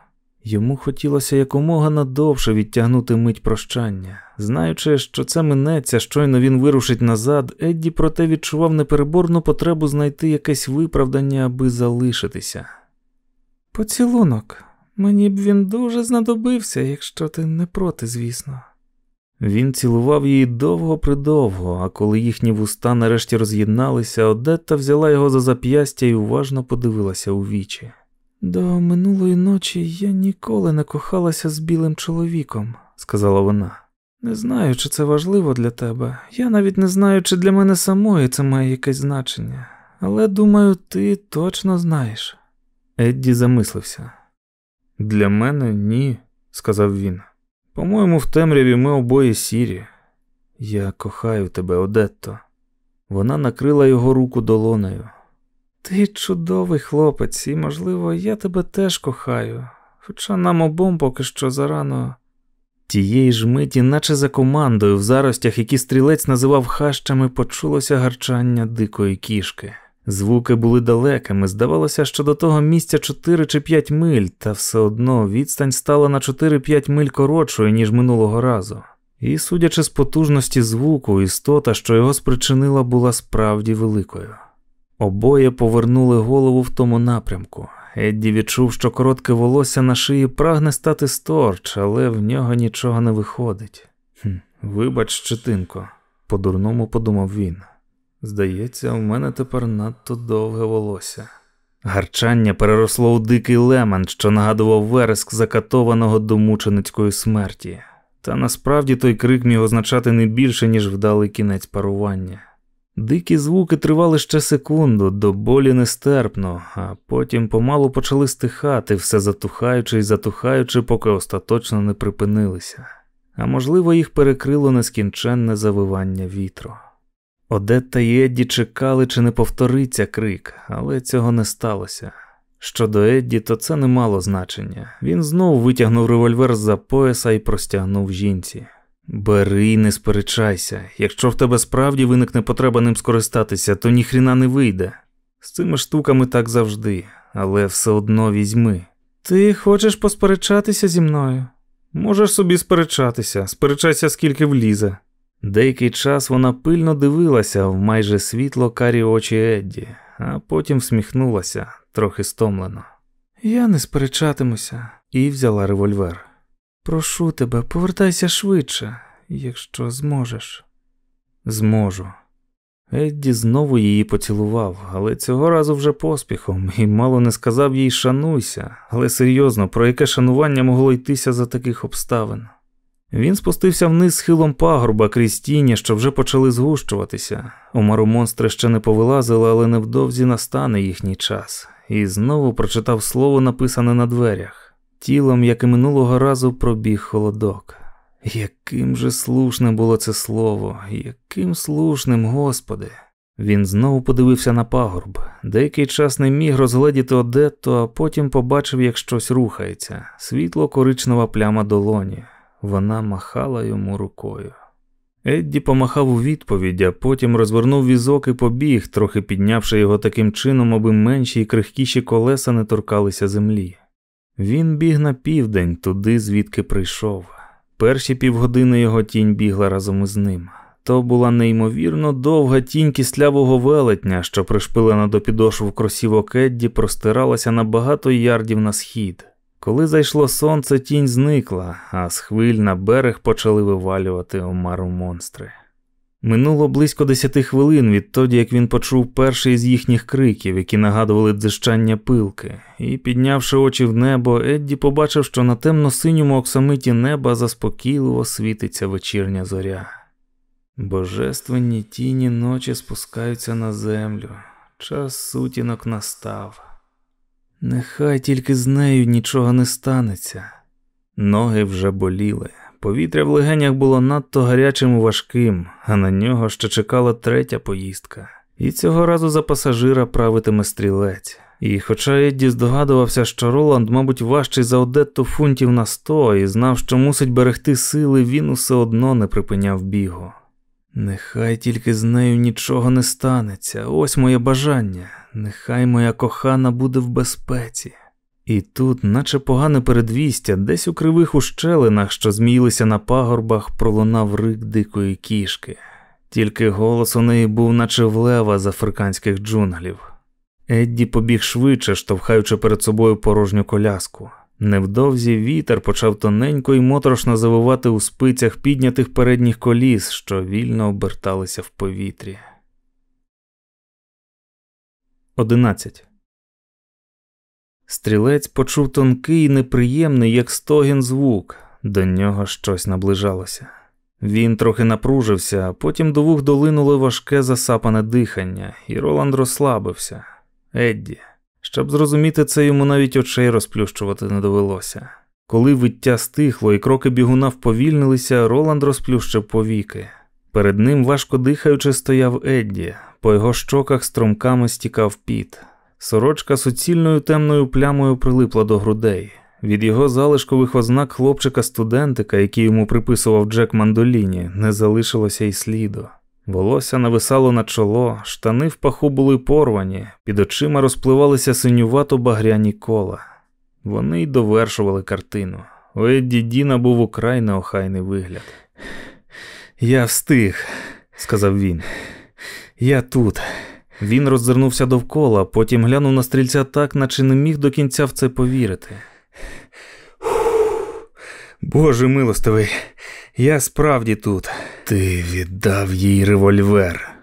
Йому хотілося якомога надовше відтягнути мить прощання. Знаючи, що це минеться, щойно він вирушить назад, Едді проте відчував непереборну потребу знайти якесь виправдання, аби залишитися. Поцілунок, мені б він дуже знадобився, якщо ти не проти, звісно. Він цілував її довго придовго, а коли їхні вуста нарешті роз'єдналися, Одетта взяла його за зап'ястя і уважно подивилася у вічі. До минулої ночі я ніколи не кохалася з білим чоловіком, сказала вона. Не знаю, чи це важливо для тебе. Я навіть не знаю, чи для мене самої це має якесь значення, але думаю, ти точно знаєш. Едді замислився. Для мене ні, сказав він. По-моєму, в темряві ми обоє сірі. Я кохаю тебе, Одетто. Вона накрила його руку долонею. Ти чудовий хлопець, і, можливо, я тебе теж кохаю, хоча нам обом поки що зарано. Тієї ж миті, наче за командою, в заростях, які стрілець називав хащами, почулося гарчання дикої кішки. Звуки були далекими, здавалося, що до того місця 4 чи 5 миль, та все одно відстань стала на 4-5 миль коротшою, ніж минулого разу. І, судячи з потужності звуку, істота, що його спричинила, була справді великою. Обоє повернули голову в тому напрямку. Едді відчув, що коротке волосся на шиї прагне стати сторч, але в нього нічого не виходить. Хм, Вибач, щетинко, по-дурному подумав він. Здається, у мене тепер надто довге волосся. Гарчання переросло у дикий леман, що нагадував вереск закатованого до мученицької смерті. Та насправді той крик міг означати не більше, ніж вдалий кінець парування. Дикі звуки тривали ще секунду, до болі нестерпно, а потім помалу почали стихати, все затухаючи і затухаючи, поки остаточно не припинилися, а можливо, їх перекрило нескінченне завивання вітру. Одетта і Едді чекали, чи не повториться крик, але цього не сталося. Щодо Едді, то це не мало значення. Він знову витягнув револьвер з за пояса і простягнув жінці. Бери і не сперечайся, якщо в тебе справді виникне потреба ним скористатися, то ніхріна не вийде. З цими штуками так завжди, але все одно візьми. Ти хочеш посперечатися зі мною? Можеш собі сперечатися, сперечайся, скільки влізе. Деякий час вона пильно дивилася в майже світло карі очі Едді, а потім всміхнулася, трохи стомлено. Я не сперечатимуся, і взяла револьвер. Прошу тебе, повертайся швидше, якщо зможеш. Зможу. Едді знову її поцілував, але цього разу вже поспіхом, і мало не сказав їй шануйся, але серйозно, про яке шанування могло йтися за таких обставин. Він спустився вниз схилом пагорба крізь тіні, що вже почали згущуватися. Омару монстри ще не повилазили, але невдовзі настане їхній час, і знову прочитав слово, написане на дверях. Тілом, як і минулого разу, пробіг холодок. Яким же слушним було це слово, яким слушним, Господи. Він знову подивився на пагорб. Деякий час не міг розгледіти Одетту, а потім побачив, як щось рухається, світло коричнева пляма долоні. Вона махала йому рукою. Едді помахав у відповідь, а потім розвернув візок і побіг, трохи піднявши його таким чином, аби менші і крихкіші колеса не торкалися землі. Він біг на південь, туди, звідки прийшов. Перші півгодини його тінь бігла разом із ним. То була неймовірно довга тінь кислявого велетня, що пришпилена до підошв кросівок Едді, простиралася на багато ярдів на схід. Коли зайшло сонце, тінь зникла, а з хвиль на берег почали вивалювати омару монстри. Минуло близько десяти хвилин відтоді, як він почув перший з їхніх криків, які нагадували дзижчання пилки, і, піднявши очі в небо, Едді побачив, що на темно-синьому оксамиті неба заспокійливо світиться вечірня зоря. Божественні тіні ночі спускаються на землю, час сутінок настав. Нехай тільки з нею нічого не станеться. Ноги вже боліли. Повітря в легенях було надто гарячим і важким, а на нього ще чекала третя поїздка. І цього разу за пасажира правитиме стрілець. І хоча Едді здогадувався, що Роланд, мабуть, важчий за Одетту фунтів на сто і знав, що мусить берегти сили, він усе одно не припиняв бігу. Нехай тільки з нею нічого не станеться, ось моє бажання, нехай моя кохана буде в безпеці. І тут, наче погане передвістя, десь у кривих ущелинах, що зміїлися на пагорбах, пролунав рик дикої кішки, тільки голос у неї був, наче в лева з африканських джунглів. Едді побіг швидше, штовхаючи перед собою порожню коляску. Невдовзі вітер почав тоненько і моторошно завивати у спицях піднятих передніх коліс, що вільно оберталися в повітрі. 11. Стрілець почув тонкий і неприємний, як стогін звук. До нього щось наближалося. Він трохи напружився, потім до вух долинуло важке засапане дихання, і Роланд розслабився. Едді. Щоб зрозуміти це, йому навіть очей розплющувати не довелося. Коли виття стихло і кроки бігуна вповільнилися, Роланд розплющив повіки. Перед ним, важко дихаючи, стояв Едді, по його щоках струмками стікав піт. Сорочка суцільною темною плямою прилипла до грудей. Від його залишкових ознак хлопчика-студентика, який йому приписував Джек Мандоліні, не залишилося й сліду. Волосся нависало на чоло, штани в паху були порвані, під очима розпливалися синювато багряні кола. Вони й довершували картину. У Едді Діна був украй неохайний вигляд. Я встиг, сказав він. Я тут. Він роззирнувся довкола, потім глянув на стрільця так, наче не міг до кінця в це повірити. Боже милостивий, я справді тут. Ти віддав їй револьвер.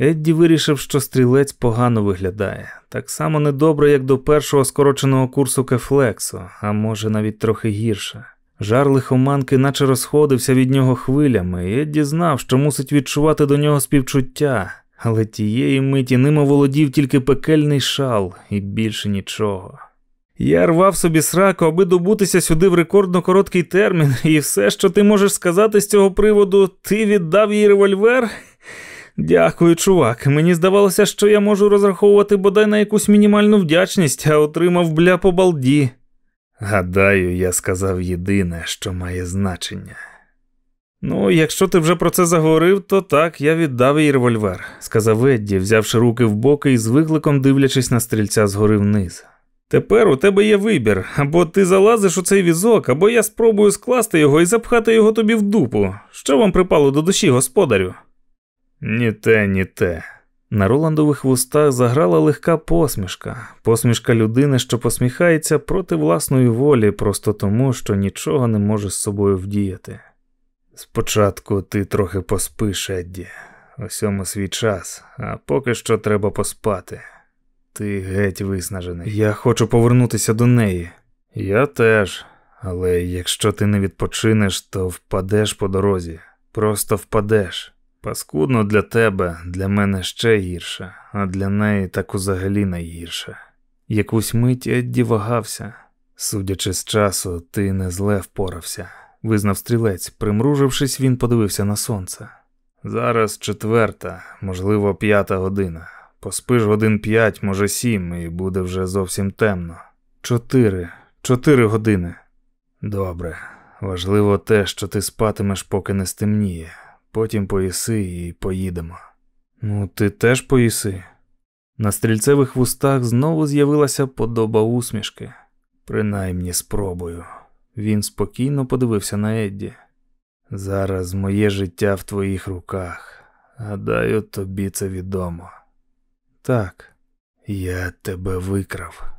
Едді вирішив, що стрілець погано виглядає, так само недобре, як до першого скороченого курсу кефлексу, а може навіть трохи гірше. Жар лихоманки наче розходився від нього хвилями, і Едді знав, що мусить відчувати до нього співчуття, але тієї миті ним оволодів тільки пекельний шал і більше нічого. Я рвав собі сраку, аби добутися сюди в рекордно короткий термін, і все, що ти можеш сказати з цього приводу, ти віддав їй револьвер? Дякую, чувак. Мені здавалося, що я можу розраховувати бодай на якусь мінімальну вдячність, а отримав бля по балді. Гадаю, я сказав єдине, що має значення. Ну, якщо ти вже про це заговорив, то так, я віддав їй револьвер, сказав Едді, взявши руки в боки і з викликом дивлячись на стрільця згори вниз. Тепер у тебе є вибір, або ти залазиш у цей візок, або я спробую скласти його і запхати його тобі в дупу. Що вам припало до душі, господарю? Ні те, ні те. На Роландових вустах заграла легка посмішка, посмішка людини, що посміхається проти власної волі, просто тому, що нічого не може з собою вдіяти. Спочатку ти трохи поспиш, Едді, усьому свій час, а поки що треба поспати. Ти геть виснажений. Я хочу повернутися до неї. Я теж, але якщо ти не відпочинеш, то впадеш по дорозі. Просто впадеш. Паскудно для тебе, для мене ще гірше, а для неї так узагалі найгірше. Якусь мить Едді вагався. Судячи з часу, ти не зле впорався, визнав стрілець. Примружившись, він подивився на сонце. Зараз четверта, можливо, п'ята година. Поспиш годин п'ять, може сім, і буде вже зовсім темно. Чотири, чотири години. Добре, Важливо те, що ти спатимеш, поки не стемніє. Потім поїси і поїдемо. Ну, ти теж поїси. На стрільцевих вустах знову з'явилася подоба усмішки. Принаймні спробую. Він спокійно подивився на Едді. Зараз моє життя в твоїх руках. Гадаю, тобі це відомо. Так, я тебе викрав.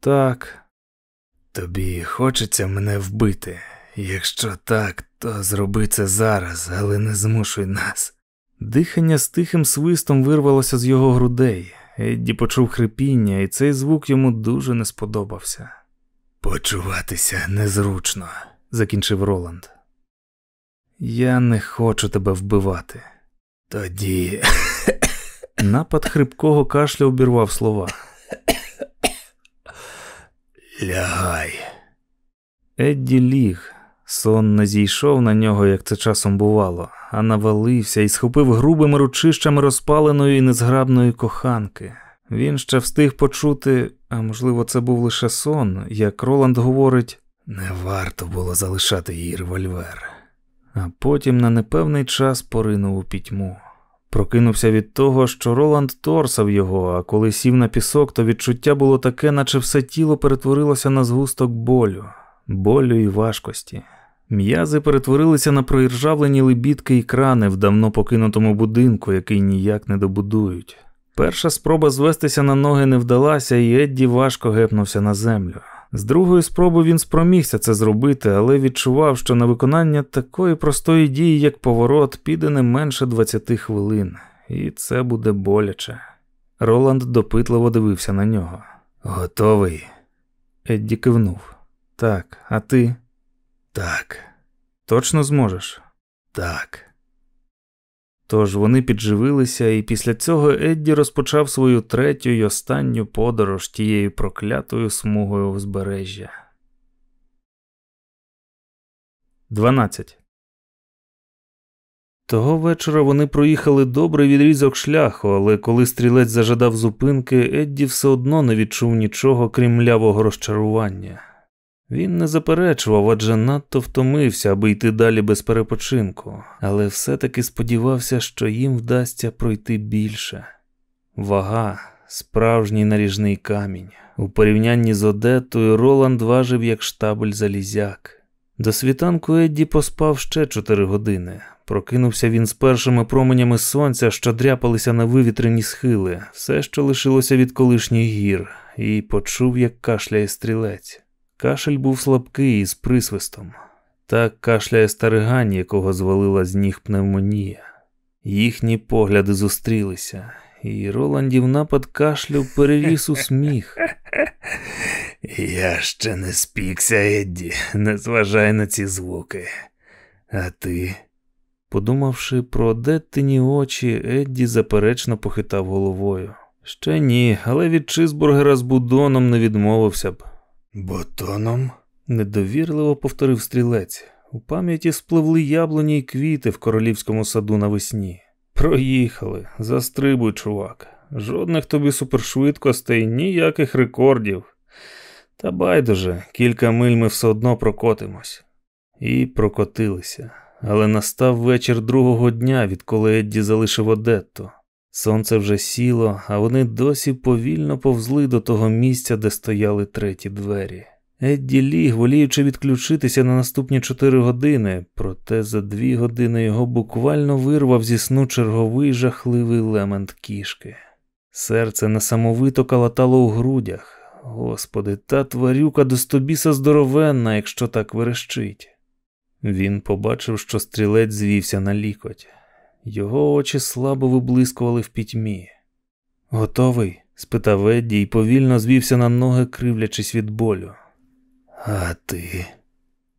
Так, тобі хочеться мене вбити. Якщо так, то зроби це зараз, але не змушуй нас. Дихання з тихим свистом вирвалося з його грудей. Едді почув хрипіння, і цей звук йому дуже не сподобався. Почуватися незручно, закінчив Роланд. Я не хочу тебе вбивати. Тоді. Напад хрипкого кашля обірвав слова. Лягай. Едді ліг. Сон не зійшов на нього, як це часом бувало, а навалився і схопив грубими ручищами розпаленої і незграбної коханки. Він ще встиг почути, а можливо, це був лише сон, як Роланд говорить, не варто було залишати їй револьвер, а потім на непевний час поринув у пітьму. Прокинувся від того, що Роланд торсав його, а коли сів на пісок, то відчуття було таке, наче все тіло перетворилося на згусток болю, болю і важкості. М'язи перетворилися на проіржавлені лебідки і крани в давно покинутому будинку, який ніяк не добудують. Перша спроба звестися на ноги не вдалася, і Едді важко гепнувся на землю. З другої спроби він спромігся це зробити, але відчував, що на виконання такої простої дії, як поворот, піде не менше 20 хвилин, і це буде боляче. Роланд допитливо дивився на нього. Готовий? Едді кивнув. Так, а ти? Так. Точно зможеш? Так. Тож вони підживилися, і після цього Едді розпочав свою третю й останню подорож тією проклятою смугою узбережжя. 12. Того вечора вони проїхали добрий відрізок шляху, але коли стрілець зажадав зупинки, Едді все одно не відчув нічого крім лявого розчарування. Він не заперечував, адже надто втомився, аби йти далі без перепочинку, але все-таки сподівався, що їм вдасться пройти більше. Вага, справжній наріжний камінь. У порівнянні з Одетою Роланд важив як штабель залізяк. До світанку Едді поспав ще чотири години. Прокинувся він з першими променями сонця, що дряпалися на вивітрені схили, все, що лишилося від колишніх гір, і почув, як кашляє стрілець. Кашель був слабкий і з присвистом. Так кашляє старигань, якого звалила з ніг пневмонія. Їхні погляди зустрілися, і Роландів напад кашлю переріс у сміх. Я ще не спікся, Едді, не зважай на ці звуки. А ти. Подумавши про Деттині очі, Едді заперечно похитав головою. Ще ні, але від чизбургера з будоном не відмовився б. Ботоном? недовірливо повторив стрілець. У пам'яті спливли яблуні й квіти в королівському саду навесні. Проїхали, застрибуй, чувак. Жодних тобі супершвидкостей, ніяких рекордів. Та байдуже, кілька миль ми все одно прокотимось. І прокотилися. Але настав вечір другого дня, відколи Едді залишив Одетту. Сонце вже сіло, а вони досі повільно повзли до того місця, де стояли треті двері. Едді ліг, воліючи відключитися на наступні чотири години, проте за дві години його буквально вирвав зі сну черговий жахливий лемент кішки. Серце несамовито калатало у грудях. Господи, та тварюка до стобіса здоровенна, якщо так верещить. Він побачив, що стрілець звівся на лікоть. Його очі слабо виблискували в пітьмі. Готовий? спитав Едді і повільно звівся на ноги, кривлячись від болю. А ти?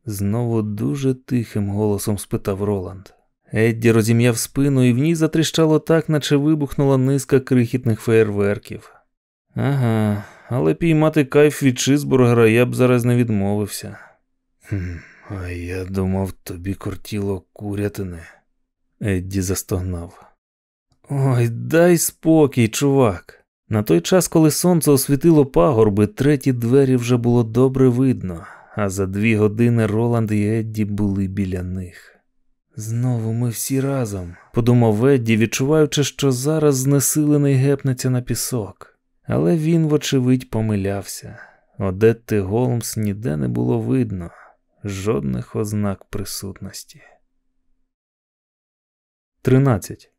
знову дуже тихим голосом спитав Роланд. Едді розім'яв спину, і в ній затріщало так, наче вибухнула низка крихітних феєрверків. Ага, але піймати кайф від чизбургера я б зараз не відмовився. «Хм, А я думав, тобі кортіло курятини. Едді застогнав. Ой, дай спокій, чувак. На той час, коли сонце освітило пагорби, треті двері вже було добре видно, а за дві години Роланд і Едді були біля них. Знову ми всі разом, подумав Едді, відчуваючи, що зараз знесилений гепнеться на пісок. Але він, вочевидь, помилявся. Одетти Голмс ніде не було видно, жодних ознак присутності. 13.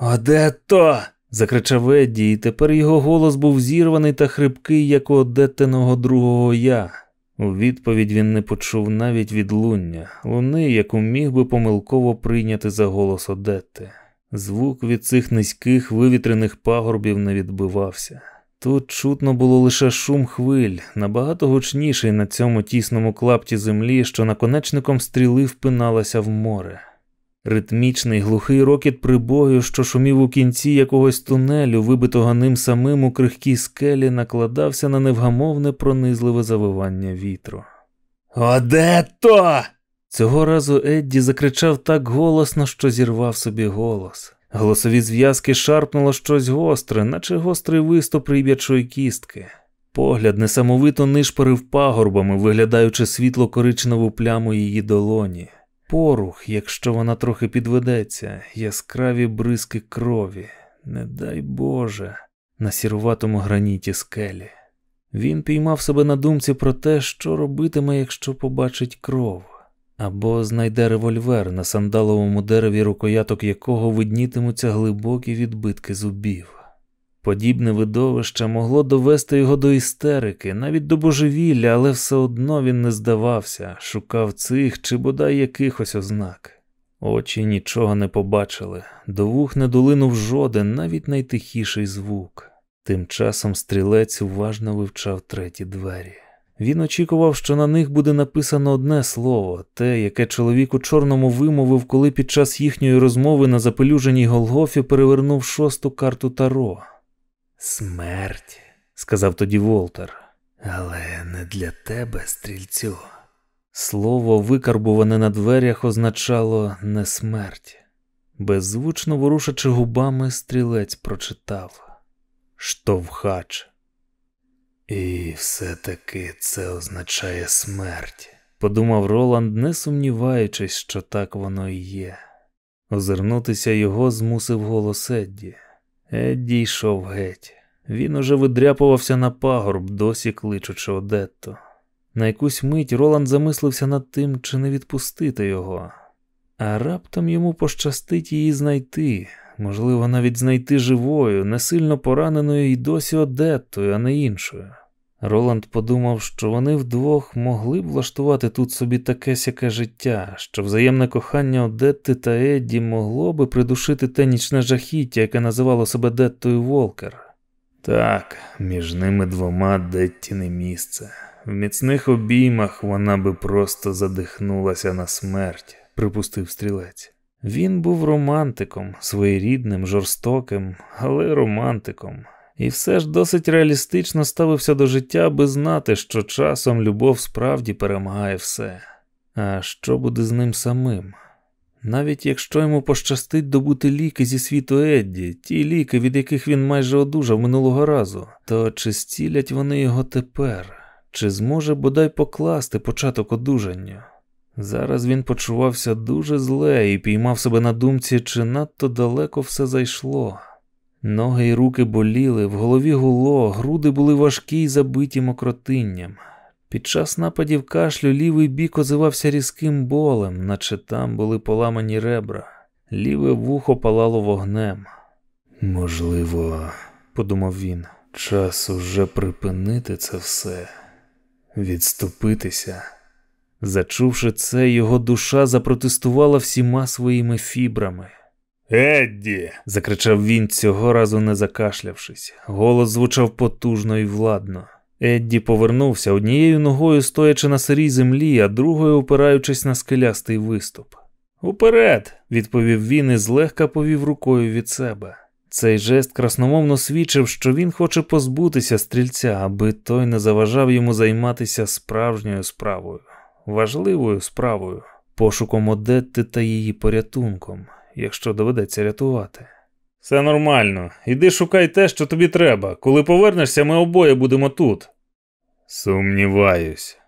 Одетто. закричав Едді, і тепер його голос був зірваний та хрипкий, як у Одеттиного другого я. У відповідь він не почув навіть відлуння, луни, яку міг би помилково прийняти за голос Одетти. Звук від цих низьких вивітрених пагорбів не відбивався. Тут чутно було лише шум хвиль, набагато гучніший на цьому тісному клапті землі, що наконечником стріли впиналася в море. Ритмічний глухий рокіт прибою, що шумів у кінці якогось тунелю, вибитого ним самим у крихкій скелі, накладався на невгамовне пронизливе завивання вітру. Одето! Цього разу Едді закричав так голосно, що зірвав собі голос. Голосові зв'язки шарпнуло щось гостре, наче гострий виступ риб'ячої кістки. Погляд несамовито нишпорив пагорбами, виглядаючи світло коричневу пляму її долоні. Порух, якщо вона трохи підведеться, яскраві бризки крові, не дай Боже, на сіруватому граніті скелі. Він піймав себе на думці про те, що робитиме, якщо побачить кров, або знайде револьвер на сандаловому дереві, рукояток якого виднітимуться глибокі відбитки зубів. Подібне видовище могло довести його до істерики, навіть до божевілля, але все одно він не здавався, шукав цих чи бодай якихось ознак. Очі нічого не побачили, до вух не долинув жоден, навіть найтихіший звук. Тим часом стрілець уважно вивчав треті двері. Він очікував, що на них буде написано одне слово, те, яке чоловік у чорному вимовив, коли під час їхньої розмови на запелюженій Голгофі перевернув шосту карту Таро. Смерть, сказав тоді Волтер, але не для тебе, стрільцю. Слово, викарбуване на дверях, означало не смерть. Беззвучно ворушачи губами, стрілець прочитав Штовхач. І все-таки це означає смерть, подумав Роланд, не сумніваючись, що так воно і є. Озирнутися його змусив голос Едді. Едді йшов геть. Він уже видряпувався на пагорб, досі кличучи Одетто. На якусь мить Роланд замислився над тим, чи не відпустити його, а раптом йому пощастить її знайти, можливо, навіть знайти живою, не сильно пораненою і досі Одеттою, а не іншою. Роланд подумав, що вони вдвох могли б влаштувати тут собі таке сяке життя, що взаємне кохання Одетти та Едді могло би придушити те нічне жахіття, яке називало себе Деттою Волкер. Так, між ними двома Детті не місце. В міцних обіймах вона би просто задихнулася на смерть, припустив стрілець. Він був романтиком, своєрідним, жорстоким, але романтиком, і все ж досить реалістично ставився до життя, аби знати, що часом любов справді перемагає все. А що буде з ним самим? Навіть якщо йому пощастить добути ліки зі світу Едді, ті ліки, від яких він майже одужав минулого разу, то чи зцілять вони його тепер, чи зможе бодай покласти початок одужання? Зараз він почувався дуже зле і піймав себе на думці, чи надто далеко все зайшло. Ноги й руки боліли, в голові гуло, груди були важкі й забиті мокротинням. Під час нападів кашлю лівий бік озивався різким болем, наче там були поламані ребра, ліве вухо палало вогнем. Можливо, подумав він, час уже припинити це все, відступитися. Зачувши це, його душа запротестувала всіма своїми фібрами. Едді. закричав він, цього разу не закашлявшись. Голос звучав потужно і владно. Едді повернувся однією ногою стоячи на сирій землі, а другою опираючись на скелястий виступ. Уперед, відповів він і злегка повів рукою від себе. Цей жест красномовно свідчив, що він хоче позбутися стрільця, аби той не заважав йому займатися справжньою справою, важливою справою, пошуком Одетти та її порятунком, якщо доведеться рятувати. Все нормально. Іди шукай те, що тобі треба. Коли повернешся, ми обоє будемо тут. Сумніваюсь.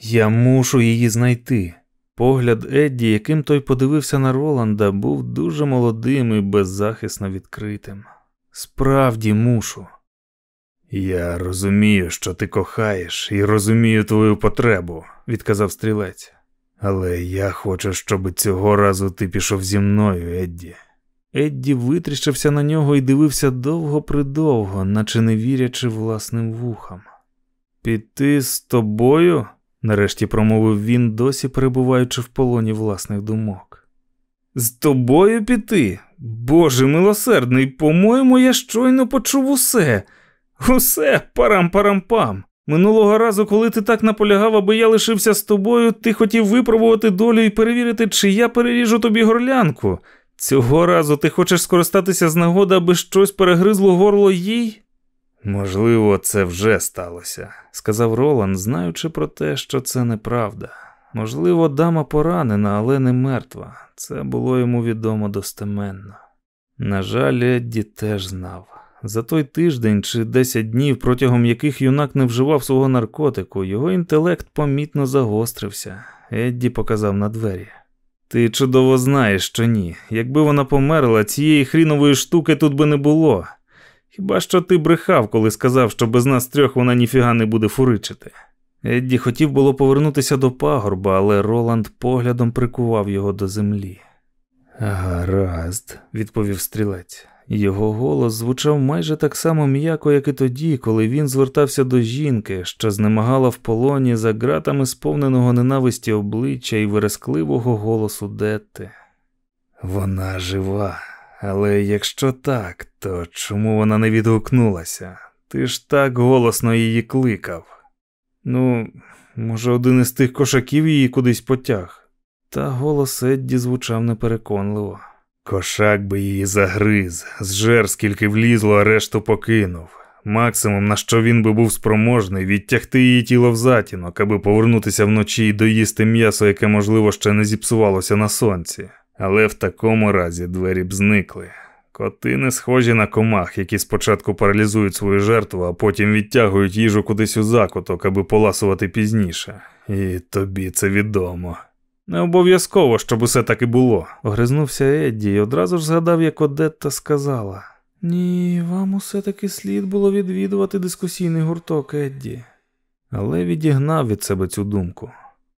Я мушу її знайти. Погляд Едді, яким той подивився на Роланда, був дуже молодим і беззахисно відкритим. Справді мушу. Я розумію, що ти кохаєш, і розумію твою потребу, відказав стрілець. Але я хочу, щоб цього разу ти пішов зі мною, Едді. Едді витріщився на нього і дивився довго придовго, наче не вірячи власним вухам. Піти з тобою? нарешті промовив він, досі перебуваючи в полоні власних думок. З тобою піти? Боже милосердний, по-моєму, я щойно почув усе. Усе, парам-парам-пам. Минулого разу, коли ти так наполягав, аби я лишився з тобою, ти хотів випробувати долю і перевірити, чи я переріжу тобі горлянку. Цього разу ти хочеш скористатися з нагоди, аби щось перегризло горло їй? Можливо, це вже сталося, сказав Роланд, знаючи про те, що це неправда. Можливо, дама поранена, але не мертва. Це було йому відомо достеменно. На жаль, Едді теж знав. За той тиждень чи десять днів, протягом яких юнак не вживав свого наркотику, його інтелект помітно загострився. Едді показав на двері. Ти чудово знаєш, що ні. Якби вона померла, цієї хрінової штуки тут би не було. Хіба що ти брехав, коли сказав, що без нас трьох вона ніфіга не буде фуричити. Едді хотів було повернутися до пагорба, але Роланд поглядом прикував його до землі. Гаразд, відповів стрілець. Його голос звучав майже так само м'яко, як і тоді, коли він звертався до жінки, що знемагала в полоні за ґратами сповненого ненависті обличчя і верескливого голосу Детти. Вона жива, але якщо так, то чому вона не відгукнулася? Ти ж так голосно її кликав. Ну, може, один із тих кошаків її кудись потяг. Та голос Едді звучав непереконливо. Кошак би її загриз, зжер, скільки влізло, а решту покинув. Максимум, на що він би був спроможний, відтягти її тіло в затінок, аби повернутися вночі і доїсти м'ясо, яке, можливо, ще не зіпсувалося на сонці. Але в такому разі двері б зникли. Коти не схожі на комах, які спочатку паралізують свою жертву, а потім відтягують їжу кудись у закуток, аби поласувати пізніше. І тобі це відомо. Не обов'язково, щоб усе так і було, огризнувся Едді і одразу ж згадав, як Одетта сказала. Ні, вам усе таки слід було відвідувати дискусійний гурток Едді. Але відігнав від себе цю думку.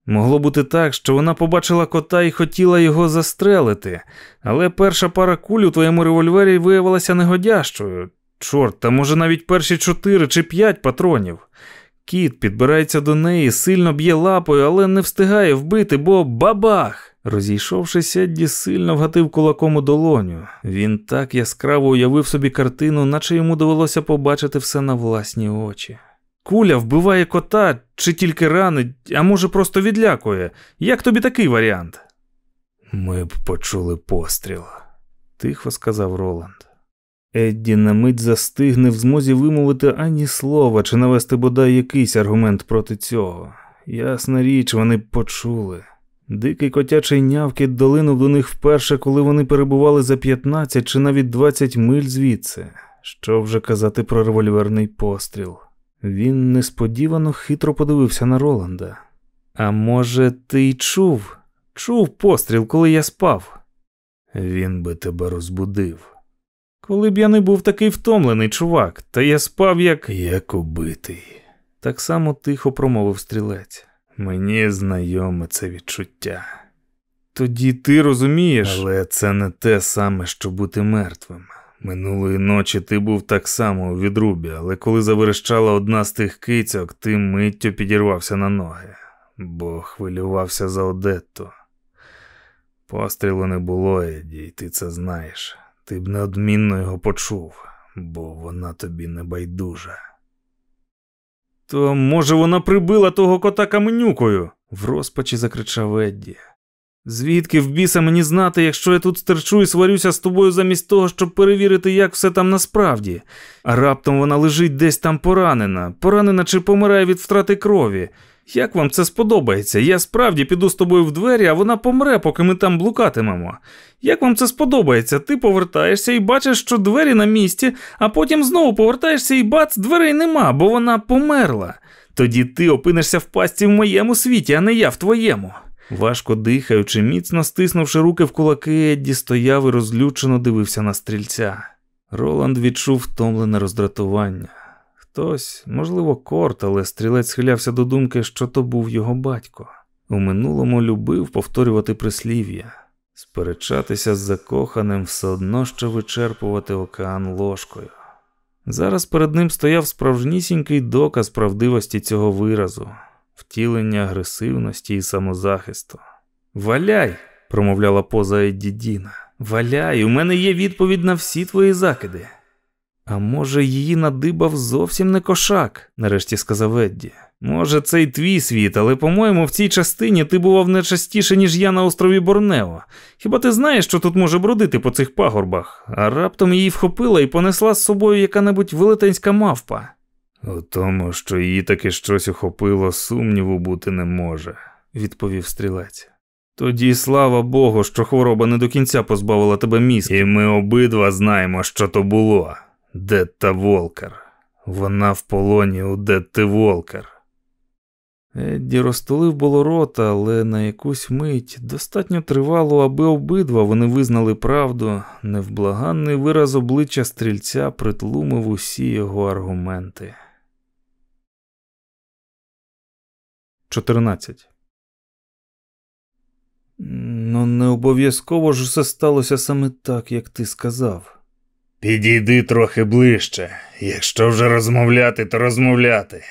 Могло бути так, що вона побачила кота і хотіла його застрелити, але перша пара куль у твоєму револьвері виявилася негодящою. Чорт, та може навіть перші чотири чи п'ять патронів. Кіт підбирається до неї, сильно б'є лапою, але не встигає вбити, бо бабах! Розійшовшись, Едді сильно вгатив кулаком у долоню. Він так яскраво уявив собі картину, наче йому довелося побачити все на власні очі. Куля вбиває кота чи тільки ранить, а може, просто відлякує. Як тобі такий варіант? Ми б почули постріл, тихо сказав Роланд. Едді на мить застигне в змозі вимовити ані слова чи навести бодай якийсь аргумент проти цього. Ясна річ, вони почули. Дикий котячий нявкіт долинув до них вперше, коли вони перебували за 15 чи навіть 20 миль звідси. Що вже казати про револьверний постріл? Він несподівано хитро подивився на Роланда. А може, ти й чув? Чув постріл, коли я спав? Він би тебе розбудив. Коли б я не був такий втомлений, чувак, та я спав як Як убитий. Так само тихо промовив стрілець. Мені знайоме це відчуття. Тоді ти розумієш, але це не те саме, що бути мертвим. Минулої ночі ти був так само у відрубі, але коли заверещала одна з тих кицьок, ти миттю підірвався на ноги, бо хвилювався за Одетту. Пострілу не було, Еді, і ти це знаєш. Ти б неодмінно його почув, бо вона тобі не байдужа. То, може, вона прибила того кота каменюкою? в розпачі закричав Едді. Звідки в біса мені знати, якщо я тут стерчу і сварюся з тобою замість того, щоб перевірити, як все там насправді, а раптом вона лежить десь там поранена, поранена чи помирає від втрати крові. Як вам це сподобається? Я справді піду з тобою в двері, а вона помре, поки ми там блукатимемо. Як вам це сподобається? Ти повертаєшся і бачиш, що двері на місці, а потім знову повертаєшся і бац, дверей нема, бо вона померла. Тоді ти опинишся в пастці в моєму світі, а не я в твоєму. Важко дихаючи, міцно стиснувши руки в кулаки, Едді стояв і розлючено дивився на стрільця. Роланд відчув втомлене роздратування. Хтось, можливо, корт, але стрілець схилявся до думки, що то був його батько. У минулому любив повторювати прислів'я, сперечатися з закоханим все одно що вичерпувати океан ложкою. Зараз перед ним стояв справжнісінький доказ правдивості цього виразу, втілення агресивності і самозахисту. Валяй, промовляла поза Едді Діна. Валяй, у мене є відповідь на всі твої закиди. А може, її надибав зовсім не кошак, нарешті сказав Едді. Може, це й твій світ, але, по-моєму, в цій частині ти бував не частіше, ніж я на острові Борнео. Хіба ти знаєш, що тут може бродити по цих пагорбах, а раптом її вхопила і понесла з собою яка-небудь велетенська мавпа? У тому, що її таки щось охопило, сумніву бути не може, відповів стрілець. Тоді слава Богу, що хвороба не до кінця позбавила тебе мізки. І ми обидва знаємо, що то було. Детта Волкер. Вона в полоні у Детти Волкер. Едді розтулив було рота, але на якусь мить достатньо тривало, аби обидва вони визнали правду, невблаганний вираз обличчя стрільця притлумив усі його аргументи. 14. Ну, не обов'язково ж все сталося саме так, як ти сказав. Підійди трохи ближче. Якщо вже розмовляти, то розмовляти.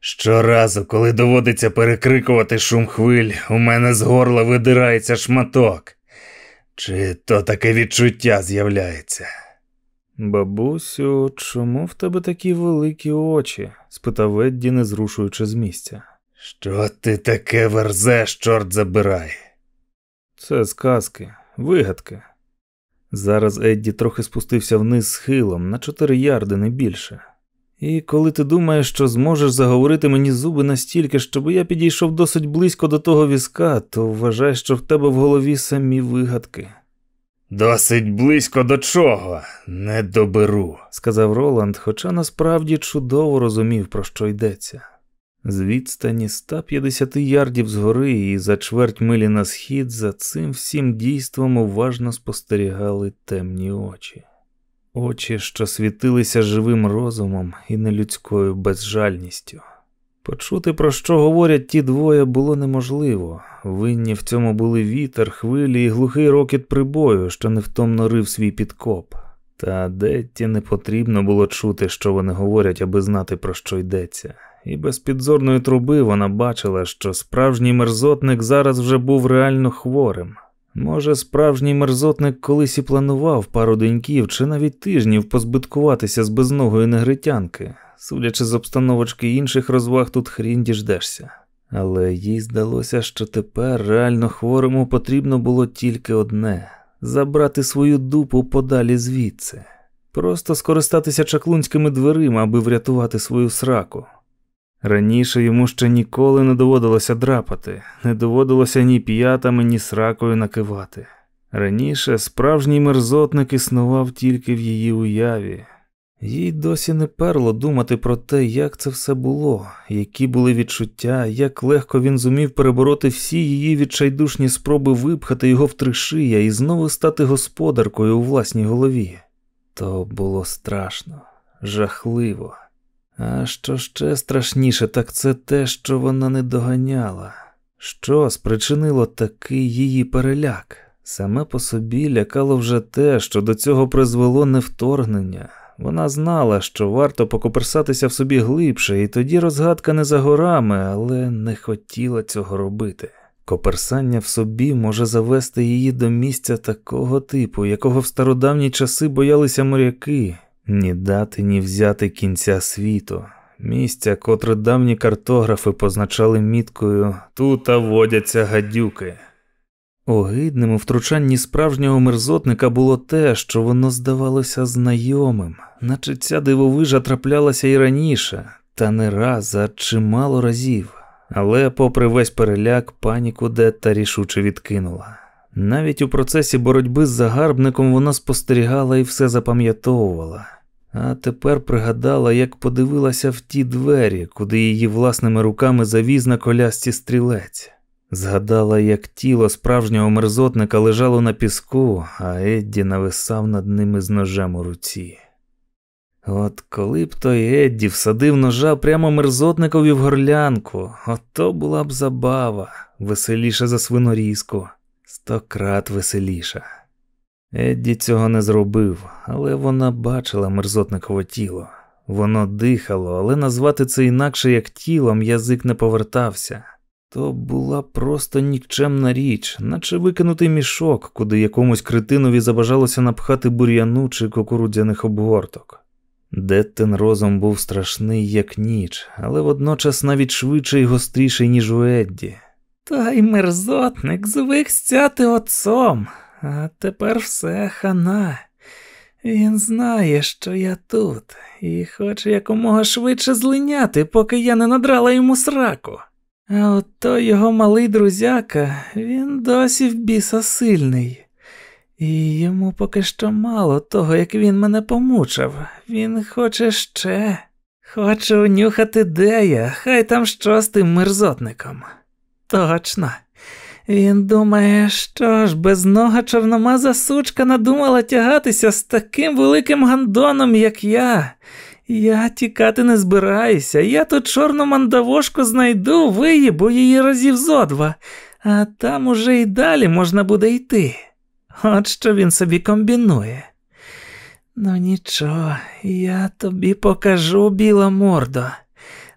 Щоразу, коли доводиться перекрикувати шум хвиль, у мене з горла видирається шматок. Чи то таке відчуття з'являється? Бабусю, чому в тебе такі великі очі? спитав Едді, не зрушуючи з місця. Що ти таке верзеш, чорт забирай? Це сказки, вигадки. Зараз Едді трохи спустився вниз схилом на чотири ярди, не більше. І коли ти думаєш, що зможеш заговорити мені зуби настільки, щоб я підійшов досить близько до того візка, то вважай, що в тебе в голові самі вигадки. Досить близько до чого, не доберу, сказав Роланд, хоча насправді чудово розумів, про що йдеться. З відстані 150 ярдів згори і за чверть милі на схід за цим всім дійством уважно спостерігали темні очі, очі, що світилися живим розумом і нелюдською безжальністю. Почути, про що говорять ті двоє, було неможливо. Винні в цьому були вітер, хвилі і глухий рокіт прибою, що невтомно рив свій підкоп. Та Детті не потрібно було чути, що вони говорять, аби знати, про що йдеться і без підзорної труби вона бачила, що справжній мерзотник зараз вже був реально хворим. Може, справжній мерзотник колись і планував пару деньків чи навіть тижнів позбиткуватися з безногої негритянки, судячи з обстановочки інших розваг, тут хрін діждешся. Але їй здалося, що тепер реально хворому потрібно було тільки одне забрати свою дупу подалі звідси, просто скористатися чаклунськими дверима, аби врятувати свою сраку. Раніше йому ще ніколи не доводилося драпати, не доводилося ні п'ятами, ні сракою накивати. Раніше справжній мерзотник існував тільки в її уяві, їй досі не перло думати про те, як це все було, які були відчуття, як легко він зумів перебороти всі її відчайдушні спроби випхати його в три шия і знову стати господаркою у власній голові. То було страшно, жахливо. А що ще страшніше, так це те, що вона не доганяла. Що спричинило такий її переляк? Саме по собі лякало вже те, що до цього призвело не вторгнення. Вона знала, що варто покоперсатися в собі глибше, і тоді розгадка не за горами, але не хотіла цього робити. Коперсання в собі може завести її до місця такого типу, якого в стародавні часи боялися моряки, ні дати, ні взяти кінця світу, місця, котре давні картографи позначали міткою тут водяться гадюки. Огидним у втручанні справжнього мерзотника було те, що воно здавалося знайомим, наче ця дивовижа траплялася і раніше, та не раз, а чимало разів. Але, попри весь переляк, паніку Детта рішуче відкинула. Навіть у процесі боротьби з загарбником вона спостерігала і все запам'ятовувала. а тепер пригадала, як подивилася в ті двері, куди її власними руками завіз на колясці стрілець. Згадала, як тіло справжнього мерзотника лежало на піску, а Едді нависав над ними з ножем у руці. От коли б той Едді всадив ножа прямо мерзотникові в горлянку, ото була б забава, веселіша за свинорізку, стократ веселіша. Едді цього не зробив, але вона бачила мерзотникове тіло. Воно дихало, але назвати це інакше як тілом язик не повертався. То була просто нікчемна річ, наче викинутий мішок, куди якомусь критинові забажалося напхати бур'яну чи кукурудзяних обгорток. Деттен розум був страшний, як ніч, але водночас навіть швидший і гостріший, ніж у Едді. Та й мерзотник звик стяти отцом, а тепер все хана. Він знає, що я тут, і хоче якомога швидше злиняти, поки я не надрала йому сраку. А от той його малий друзяка, він досі в біса сильний. І йому поки що мало того, як він мене помучав. Він хоче ще, хоче унюхати де я, хай там що з тим мерзотником. Точно. Він думає, що ж безнога чорномаза сучка надумала тягатися з таким великим гандоном, як я. Я тікати не збираюся, я тут чорну мандавошку знайду, виїбу її разів зо два, а там уже й далі можна буде йти. От що він собі комбінує. Ну нічого, я тобі покажу, біла мордо.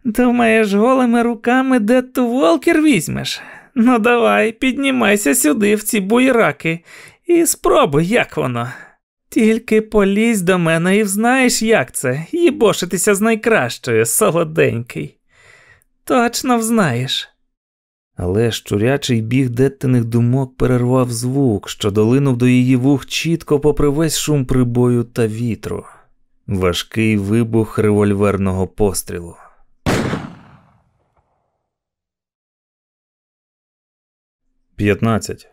Думаєш, голими руками де ту волкер візьмеш? Ну давай, піднімайся сюди, в ці буйраки, і спробуй, як воно. Тільки полізь до мене і взнаєш, як це, їбошитися з найкращою, солоденький. Точно взнаєш. Але щурячий біг деттиних думок перервав звук, що долинув до її вух чітко попри весь шум прибою та вітру. Важкий вибух револьверного пострілу. П'ятнадцять.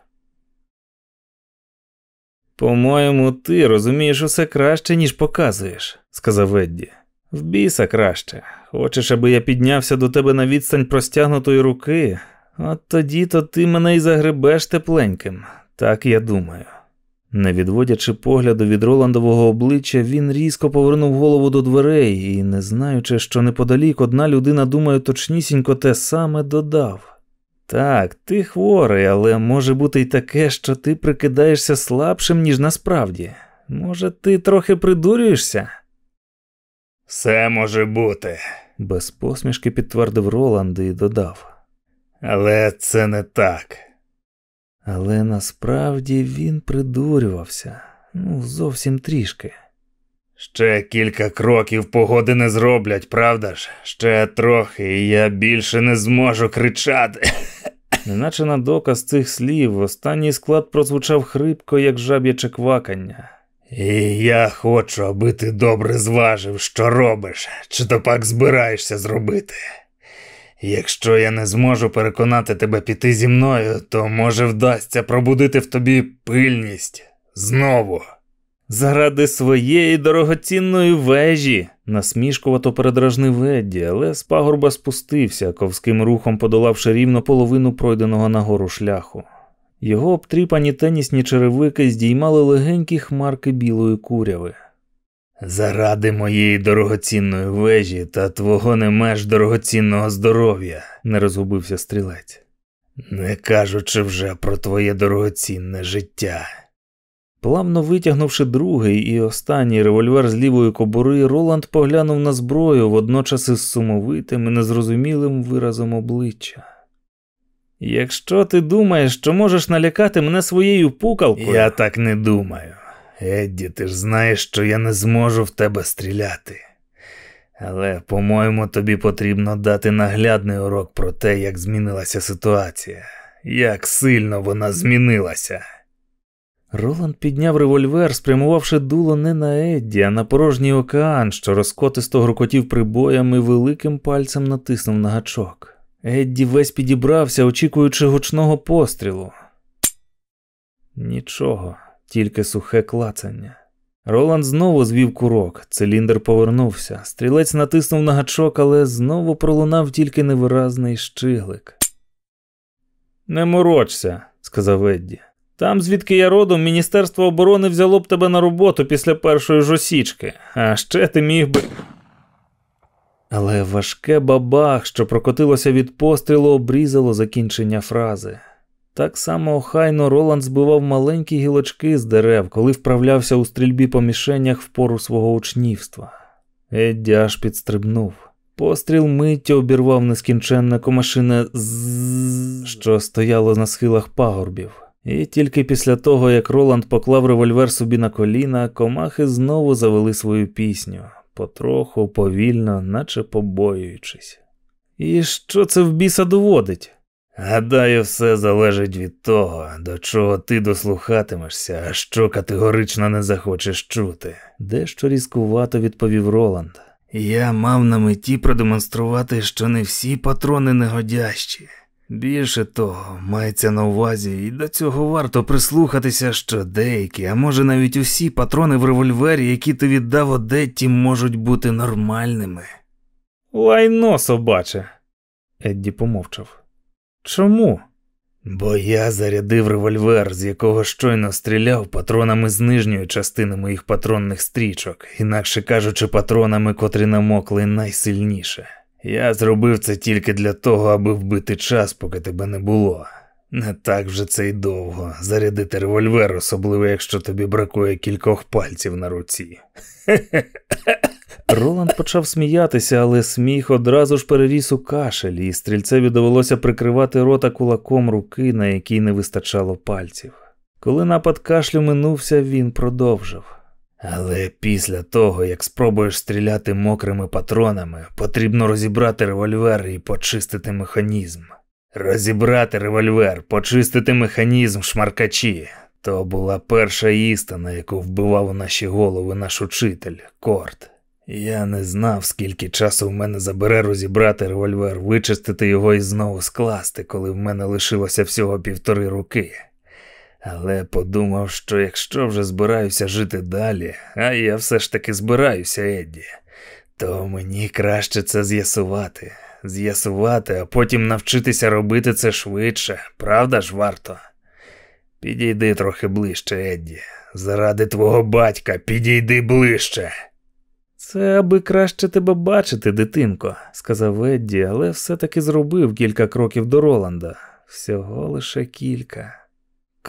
По-моєму, ти розумієш усе краще, ніж показуєш, сказав Едді. В біса краще. Хочеш, аби я піднявся до тебе на відстань простягнутої руки, от тоді то ти мене й загребеш тепленьким, так я думаю. Не відводячи погляду від Роландового обличчя, він різко повернув голову до дверей і, не знаючи, що неподалік одна людина думає точнісінько те саме, додав. Так, ти хворий, але може бути й таке, що ти прикидаєшся слабшим, ніж насправді. Може, ти трохи придурюєшся? Все може бути, без посмішки підтвердив Роланд і додав. Але це не так. Але насправді він придурювався, ну, зовсім трішки. Ще кілька кроків погоди не зроблять, правда ж? Ще трохи, і я більше не зможу кричати. Неначе на доказ цих слів останній склад прозвучав хрипко, як жаб'яче квакання. І я хочу, аби ти добре зважив, що робиш, чи то пак збираєшся зробити. Якщо я не зможу переконати тебе піти зі мною, то може вдасться пробудити в тобі пильність знову. Заради своєї дорогоцінної вежі, насмішкувато передражнив Ведді, але з пагорба спустився, ковським рухом подолавши рівно половину пройденого нагору шляху. Його обтріпані тенісні черевики здіймали легенькі хмарки білої куряви. Заради моєї дорогоцінної вежі та твого не меж дорогоцінного здоров'я, не розгубився стрілець, не кажучи вже про твоє дорогоцінне життя. Плавно витягнувши другий і останній револьвер з лівої кобури, Роланд поглянув на зброю водночас із сумовитим і незрозумілим виразом обличчя. Якщо ти думаєш, що можеш налякати мене своєю пукалкою. Я так не думаю. Едді, ти ж знаєш, що я не зможу в тебе стріляти. Але, по-моєму, тобі потрібно дати наглядний урок про те, як змінилася ситуація, як сильно вона змінилася. Роланд підняв револьвер, спрямувавши дуло не на Едді, а на порожній океан, що розкотисто грокотів прибоями великим пальцем натиснув на гачок. Едді весь підібрався, очікуючи гучного пострілу. Нічого, тільки сухе клацання. Роланд знову звів курок, циліндр повернувся. Стрілець натиснув на гачок, але знову пролунав тільки невиразний щиглик. Не морочся, сказав Едді. Там, звідки я родом, Міністерство оборони взяло б тебе на роботу після першої ж осічки, а ще ти міг би. Але важке бабах, що прокотилося від пострілу, обрізало закінчення фрази. Так само охайно Роланд збивав маленькі гілочки з дерев, коли вправлявся у стрільбі по мішенях в пору свого учнівства. Едді аж підстрибнув. Постріл миттю обірвав нескінченне комашине з, що стояло на схилах пагорбів. І тільки після того, як Роланд поклав револьвер собі на коліна, комахи знову завели свою пісню, потроху, повільно, наче побоюючись. І що це в біса доводить? Гадаю, все залежить від того, до чого ти дослухатимешся, а що категорично не захочеш чути. Дещо різкувато відповів Роланд. Я мав на меті продемонструвати, що не всі патрони негодящі. Більше того, мається на увазі, і до цього варто прислухатися, що деякі, а може навіть усі патрони в револьвері, які ти віддав Одетті, можуть бути нормальними. Лайно собаче. Едді помовчав. Чому? Бо я зарядив револьвер, з якого щойно стріляв патронами з нижньої частини моїх патронних стрічок, інакше кажучи, патронами, котрі намокли найсильніше. Я зробив це тільки для того, аби вбити час, поки тебе не було. Не так вже це й довго. Зарядити револьвер, особливо якщо тобі бракує кількох пальців на руці. Роланд почав сміятися, але сміх одразу ж переріс у кашель, і стрільцеві довелося прикривати рота кулаком руки, на якій не вистачало пальців. Коли напад кашлю минувся, він продовжив. Але після того, як спробуєш стріляти мокрими патронами, потрібно розібрати револьвер і почистити механізм. Розібрати револьвер, почистити механізм, шмаркачі. То була перша істина, яку вбивав у наші голови наш учитель, Корт. Я не знав, скільки часу в мене забере розібрати револьвер, вичистити його і знову скласти, коли в мене лишилося всього півтори руки. Але подумав, що якщо вже збираюся жити далі, а я все ж таки збираюся, Едді, то мені краще це з'ясувати. З'ясувати, а потім навчитися робити це швидше, правда ж варто? Підійди трохи ближче, Едді. Заради твого батька, підійди ближче. Це аби краще тебе бачити, дитинко, сказав Едді, але все-таки зробив кілька кроків до Роланда. Всього лише кілька.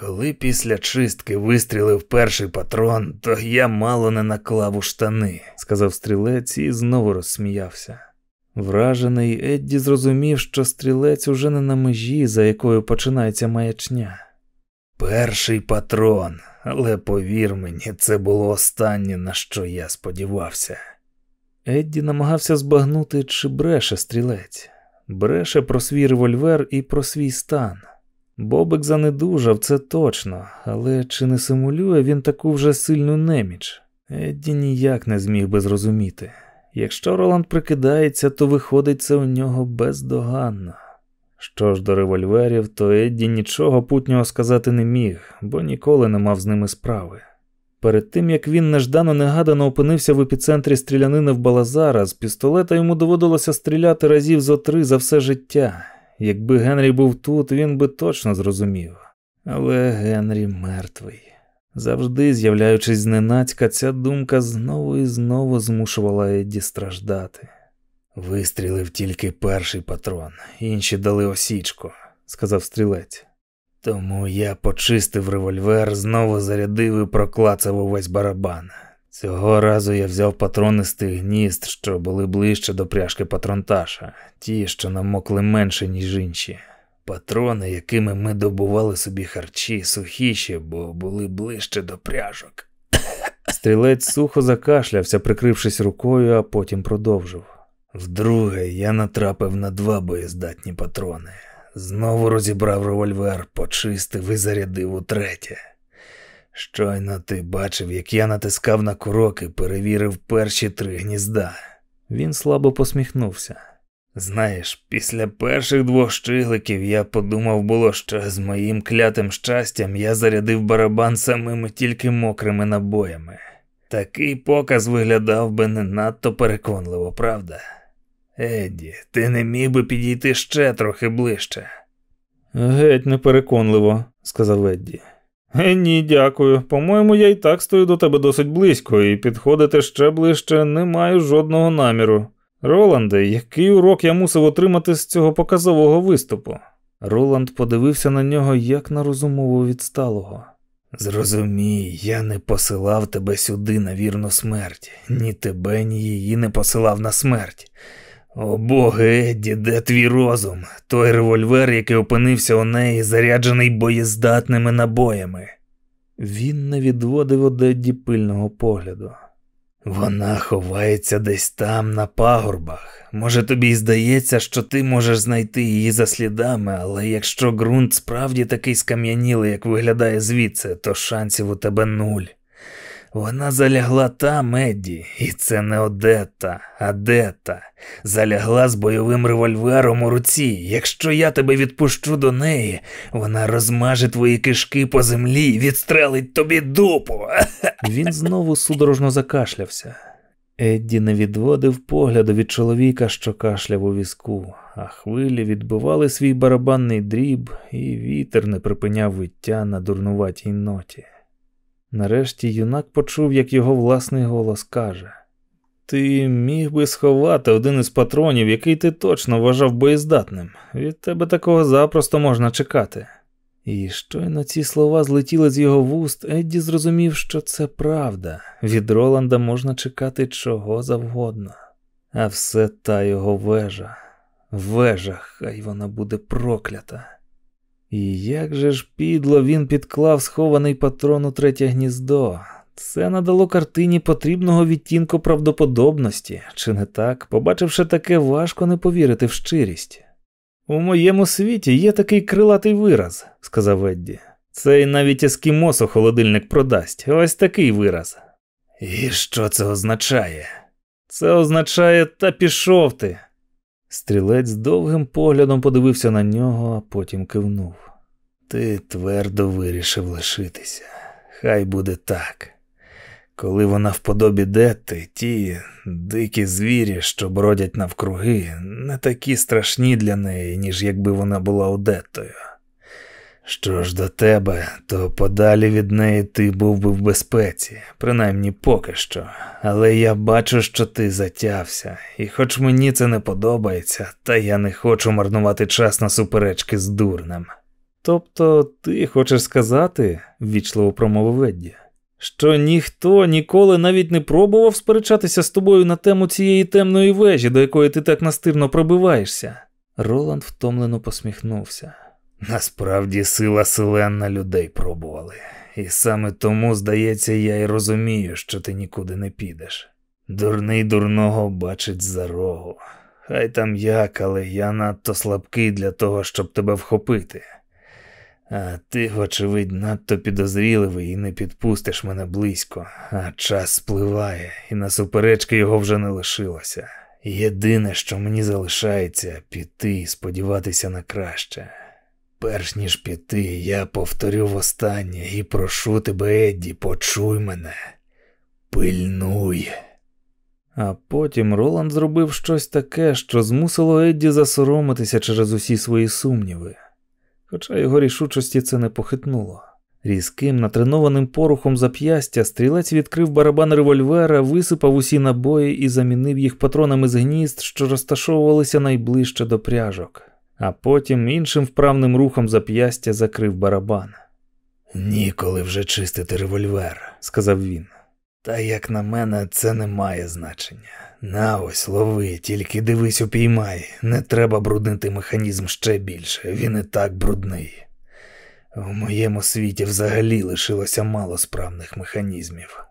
Коли після чистки вистрілив перший патрон, то я мало не наклав у штани, сказав стрілець і знову розсміявся. Вражений Едді зрозумів, що стрілець уже не на межі, за якою починається маячня. Перший патрон, але повір мені, це було останнє, на що я сподівався. Едді намагався збагнути, чи бреше стрілець, бреше про свій револьвер і про свій стан. Бобик занедужав, це точно, але чи не симулює він таку вже сильну неміч? Едді ніяк не зміг би зрозуміти. Якщо Роланд прикидається, то виходить це у нього бездоганно. Що ж до револьверів, то Едді нічого путнього сказати не міг, бо ніколи не мав з ними справи. Перед тим як він неждано негадано опинився в епіцентрі стрілянини в Балазара, з пістолета йому доводилося стріляти разів зо три за все життя. Якби Генрі був тут, він би точно зрозумів. Але Генрі мертвий. Завжди, з'являючись зненацька, ця думка знову і знову змушувала Едді страждати. Вистрілив тільки перший патрон, інші дали осічку, сказав стрілець. Тому я почистив револьвер, знову зарядив і проклацав увесь барабан. Цього разу я взяв патрони з тих гнізд, що були ближче до пряжки патронташа, ті, що намокли менше, ніж інші. Патрони, якими ми добували собі харчі, сухіші, бо були ближче до пряжок. Стрілець сухо закашлявся, прикрившись рукою, а потім продовжив. Вдруге я натрапив на два боєздатні патрони. Знову розібрав револьвер, почистив і зарядив утретє. Щойно ти бачив, як я натискав на курок і перевірив перші три гнізда. Він слабо посміхнувся. Знаєш, після перших двох щигликів я подумав було, що з моїм клятим щастям я зарядив барабан самими тільки мокрими набоями. Такий показ виглядав би не надто переконливо, правда? Едді, ти не міг би підійти ще трохи ближче. Геть непереконливо, сказав Едді. Е, ні, дякую. По-моєму, я і так стою до тебе досить близько, і підходити ще ближче не маю жодного наміру. Роланде, який урок я мусив отримати з цього показового виступу? Роланд подивився на нього як на розумово відсталого. Зрозумій, я не посилав тебе сюди на вірну смерть, ні тебе, ні її не посилав на смерть. О боги, Едді, де твій розум? Той револьвер, який опинився у неї, заряджений боєздатними набоями. Він не відводив од Едді пильного погляду. Вона ховається десь там, на пагорбах. Може, тобі й здається, що ти можеш знайти її за слідами, але якщо ґрунт справді такий скам'янілий, як виглядає звідси, то шансів у тебе нуль. Вона залягла там, Едді, і це не Одетта, а Дета. Залягла з бойовим револьвером у руці. Якщо я тебе відпущу до неї, вона розмаже твої кишки по землі і відстрелить тобі дупу. Він знову судорожно закашлявся. Едді не відводив погляду від чоловіка, що кашляв у візку, а хвилі відбивали свій барабанний дріб, і вітер не припиняв виття на дурнуватій ноті. Нарешті юнак почув, як його власний голос каже: Ти міг би сховати один із патронів, який ти точно вважав боєздатним. Від тебе такого запросто можна чекати. І щойно ці слова злетіли з його вуст, Едді зрозумів, що це правда. Від Роланда можна чекати чого завгодно. А все та його вежа, вежа, хай вона буде проклята. І як же ж підло він підклав схований патрон у третє гніздо. Це надало картині потрібного відтінку правдоподобності, чи не так, побачивши таке, важко не повірити в щирість. У моєму світі є такий крилатий вираз, сказав Едді. Цей навіть ескімос у холодильник продасть. Ось такий вираз. І що це означає? Це означає та пішов ти. Стрілець довгим поглядом подивився на нього, а потім кивнув. Ти твердо вирішив лишитися. Хай буде так. Коли вона в подобі Детти, ті дикі звірі, що бродять навкруги, не такі страшні для неї, ніж якби вона була Одеттою. Що ж до тебе, то подалі від неї ти був би в безпеці, принаймні поки що. Але я бачу, що ти затявся, і хоч мені це не подобається, та я не хочу марнувати час на суперечки з дурнем. Тобто ти хочеш сказати, ввічливо промовив Едді, що ніхто ніколи навіть не пробував сперечатися з тобою на тему цієї темної вежі, до якої ти так настирно пробиваєшся. Роланд втомлено посміхнувся. Насправді сила селена людей пробували, і саме тому, здається, я й розумію, що ти нікуди не підеш. Дурний дурного бачить за рогу. Хай там як, але я надто слабкий для того, щоб тебе вхопити. А ти, вочевидь, надто підозріливий і не підпустиш мене близько, а час спливає, і на суперечки його вже не лишилося. Єдине, що мені залишається, піти і сподіватися на краще. Перш ніж піти, я повторю востаннє і прошу тебе, Едді, почуй мене, пильнуй. А потім Роланд зробив щось таке, що змусило Едді засоромитися через усі свої сумніви хоча його рішучості це не похитнуло. Різким, натренованим порухом зап'ястя стрілець відкрив барабан револьвера, висипав усі набої і замінив їх патронами з гнізд, що розташовувалися найближче до пряжок, а потім іншим вправним рухом зап'ястя закрив барабан. Ніколи вже чистити револьвер, сказав він. Та як на мене, це не має значення. На ось лови, тільки дивись, упіймай. Не треба бруднити механізм ще більше, він і так брудний. У моєму світі взагалі лишилося мало справних механізмів.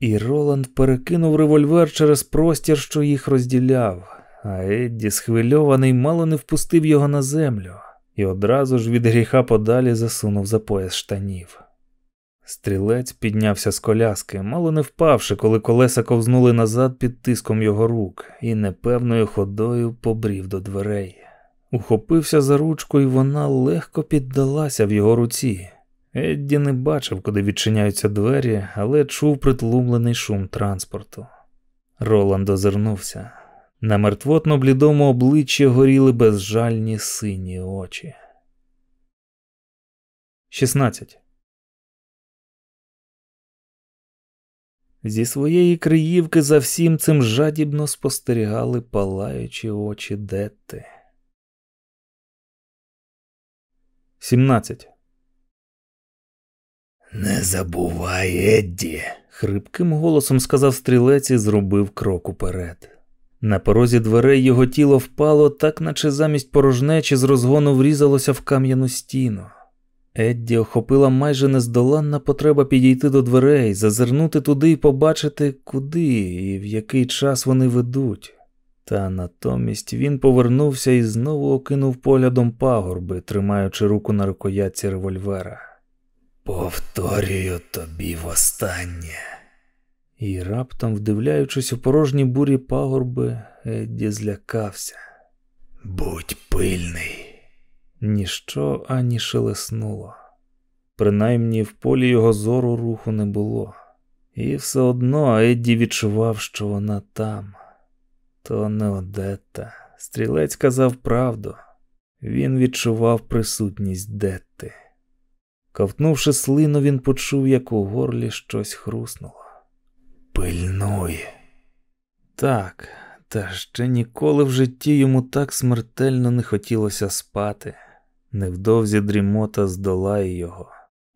І Роланд перекинув револьвер через простір, що їх розділяв, а Едді, схвильований, мало не впустив його на землю і одразу ж від гріха подалі засунув за пояс штанів. Стрілець піднявся з коляски, мало не впавши, коли колеса ковзнули назад під тиском його рук, і непевною ходою побрів до дверей. Ухопився за ручку, і вона легко піддалася в його руці. Едді не бачив, куди відчиняються двері, але чув притлумлений шум транспорту. Роланд озирнувся. На мертвотно блідому обличчі горіли безжальні сині очі. 16. Зі своєї криївки за всім цим жадібно спостерігали палаючі очі Детти. 17. Не забувай, Едді. Хрипким голосом сказав стрілець і зробив крок уперед. На порозі дверей його тіло впало, так наче замість порожнечі з розгону врізалося в кам'яну стіну. Едді охопила майже нездоланна потреба підійти до дверей, зазирнути туди і побачити, куди і в який час вони ведуть. Та натомість він повернувся і знову окинув поглядом пагорби, тримаючи руку на рукоятці револьвера. Повторюю тобі востаннє. І раптом, вдивляючись у порожні бурі пагорби, Едді злякався. Будь пильний. Ніщо ані шелеснуло. Принаймні в полі його зору руху не було. І все одно Едді відчував, що вона там. То не Одетта. Стрілець казав правду. Він відчував присутність Детти. Ковтнувши слину, він почув, як у горлі щось хруснуло. Пильнуй. Так, та ще ніколи в житті йому так смертельно не хотілося спати. Невдовзі дрімота здолає його.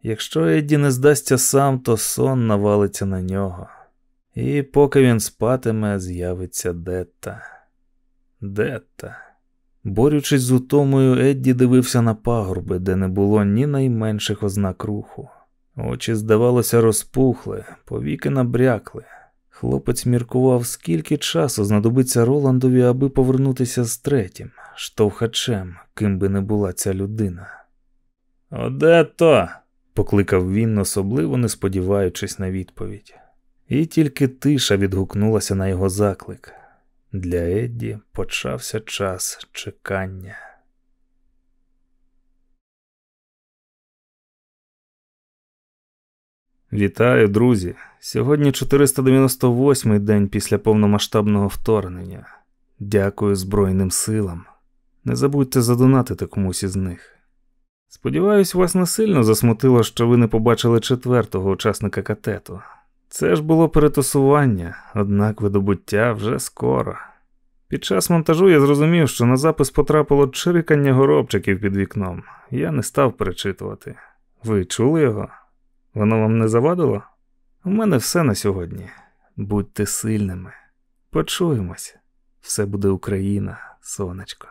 Якщо Едді не здасться сам, то сон навалиться на нього. І поки він спатиме, з'явиться Детта. Детта. Борючись з утомою, Едді дивився на пагорби, де не було ні найменших ознак руху. Очі, здавалося, розпухли, повіки набрякли. Хлопець міркував, скільки часу знадобиться Роландові, аби повернутися з третім, штовхачем, ким би не була ця людина. Одето. покликав він, особливо не сподіваючись на відповідь. І тільки тиша відгукнулася на його заклик. Для Едді почався час чекання. Вітаю, друзі! Сьогодні 498-й день після повномасштабного вторгнення. Дякую Збройним силам. Не забудьте задонатити комусь із них. Сподіваюсь, вас не сильно засмутило, що ви не побачили четвертого учасника катету. Це ж було перетасування, однак видобуття вже скоро. Під час монтажу я зрозумів, що на запис потрапило чирикання горобчиків під вікном. Я не став перечитувати. Ви чули його? Воно вам не завадило? У мене все на сьогодні. Будьте сильними. Почуємось. Все буде Україна, сонечко.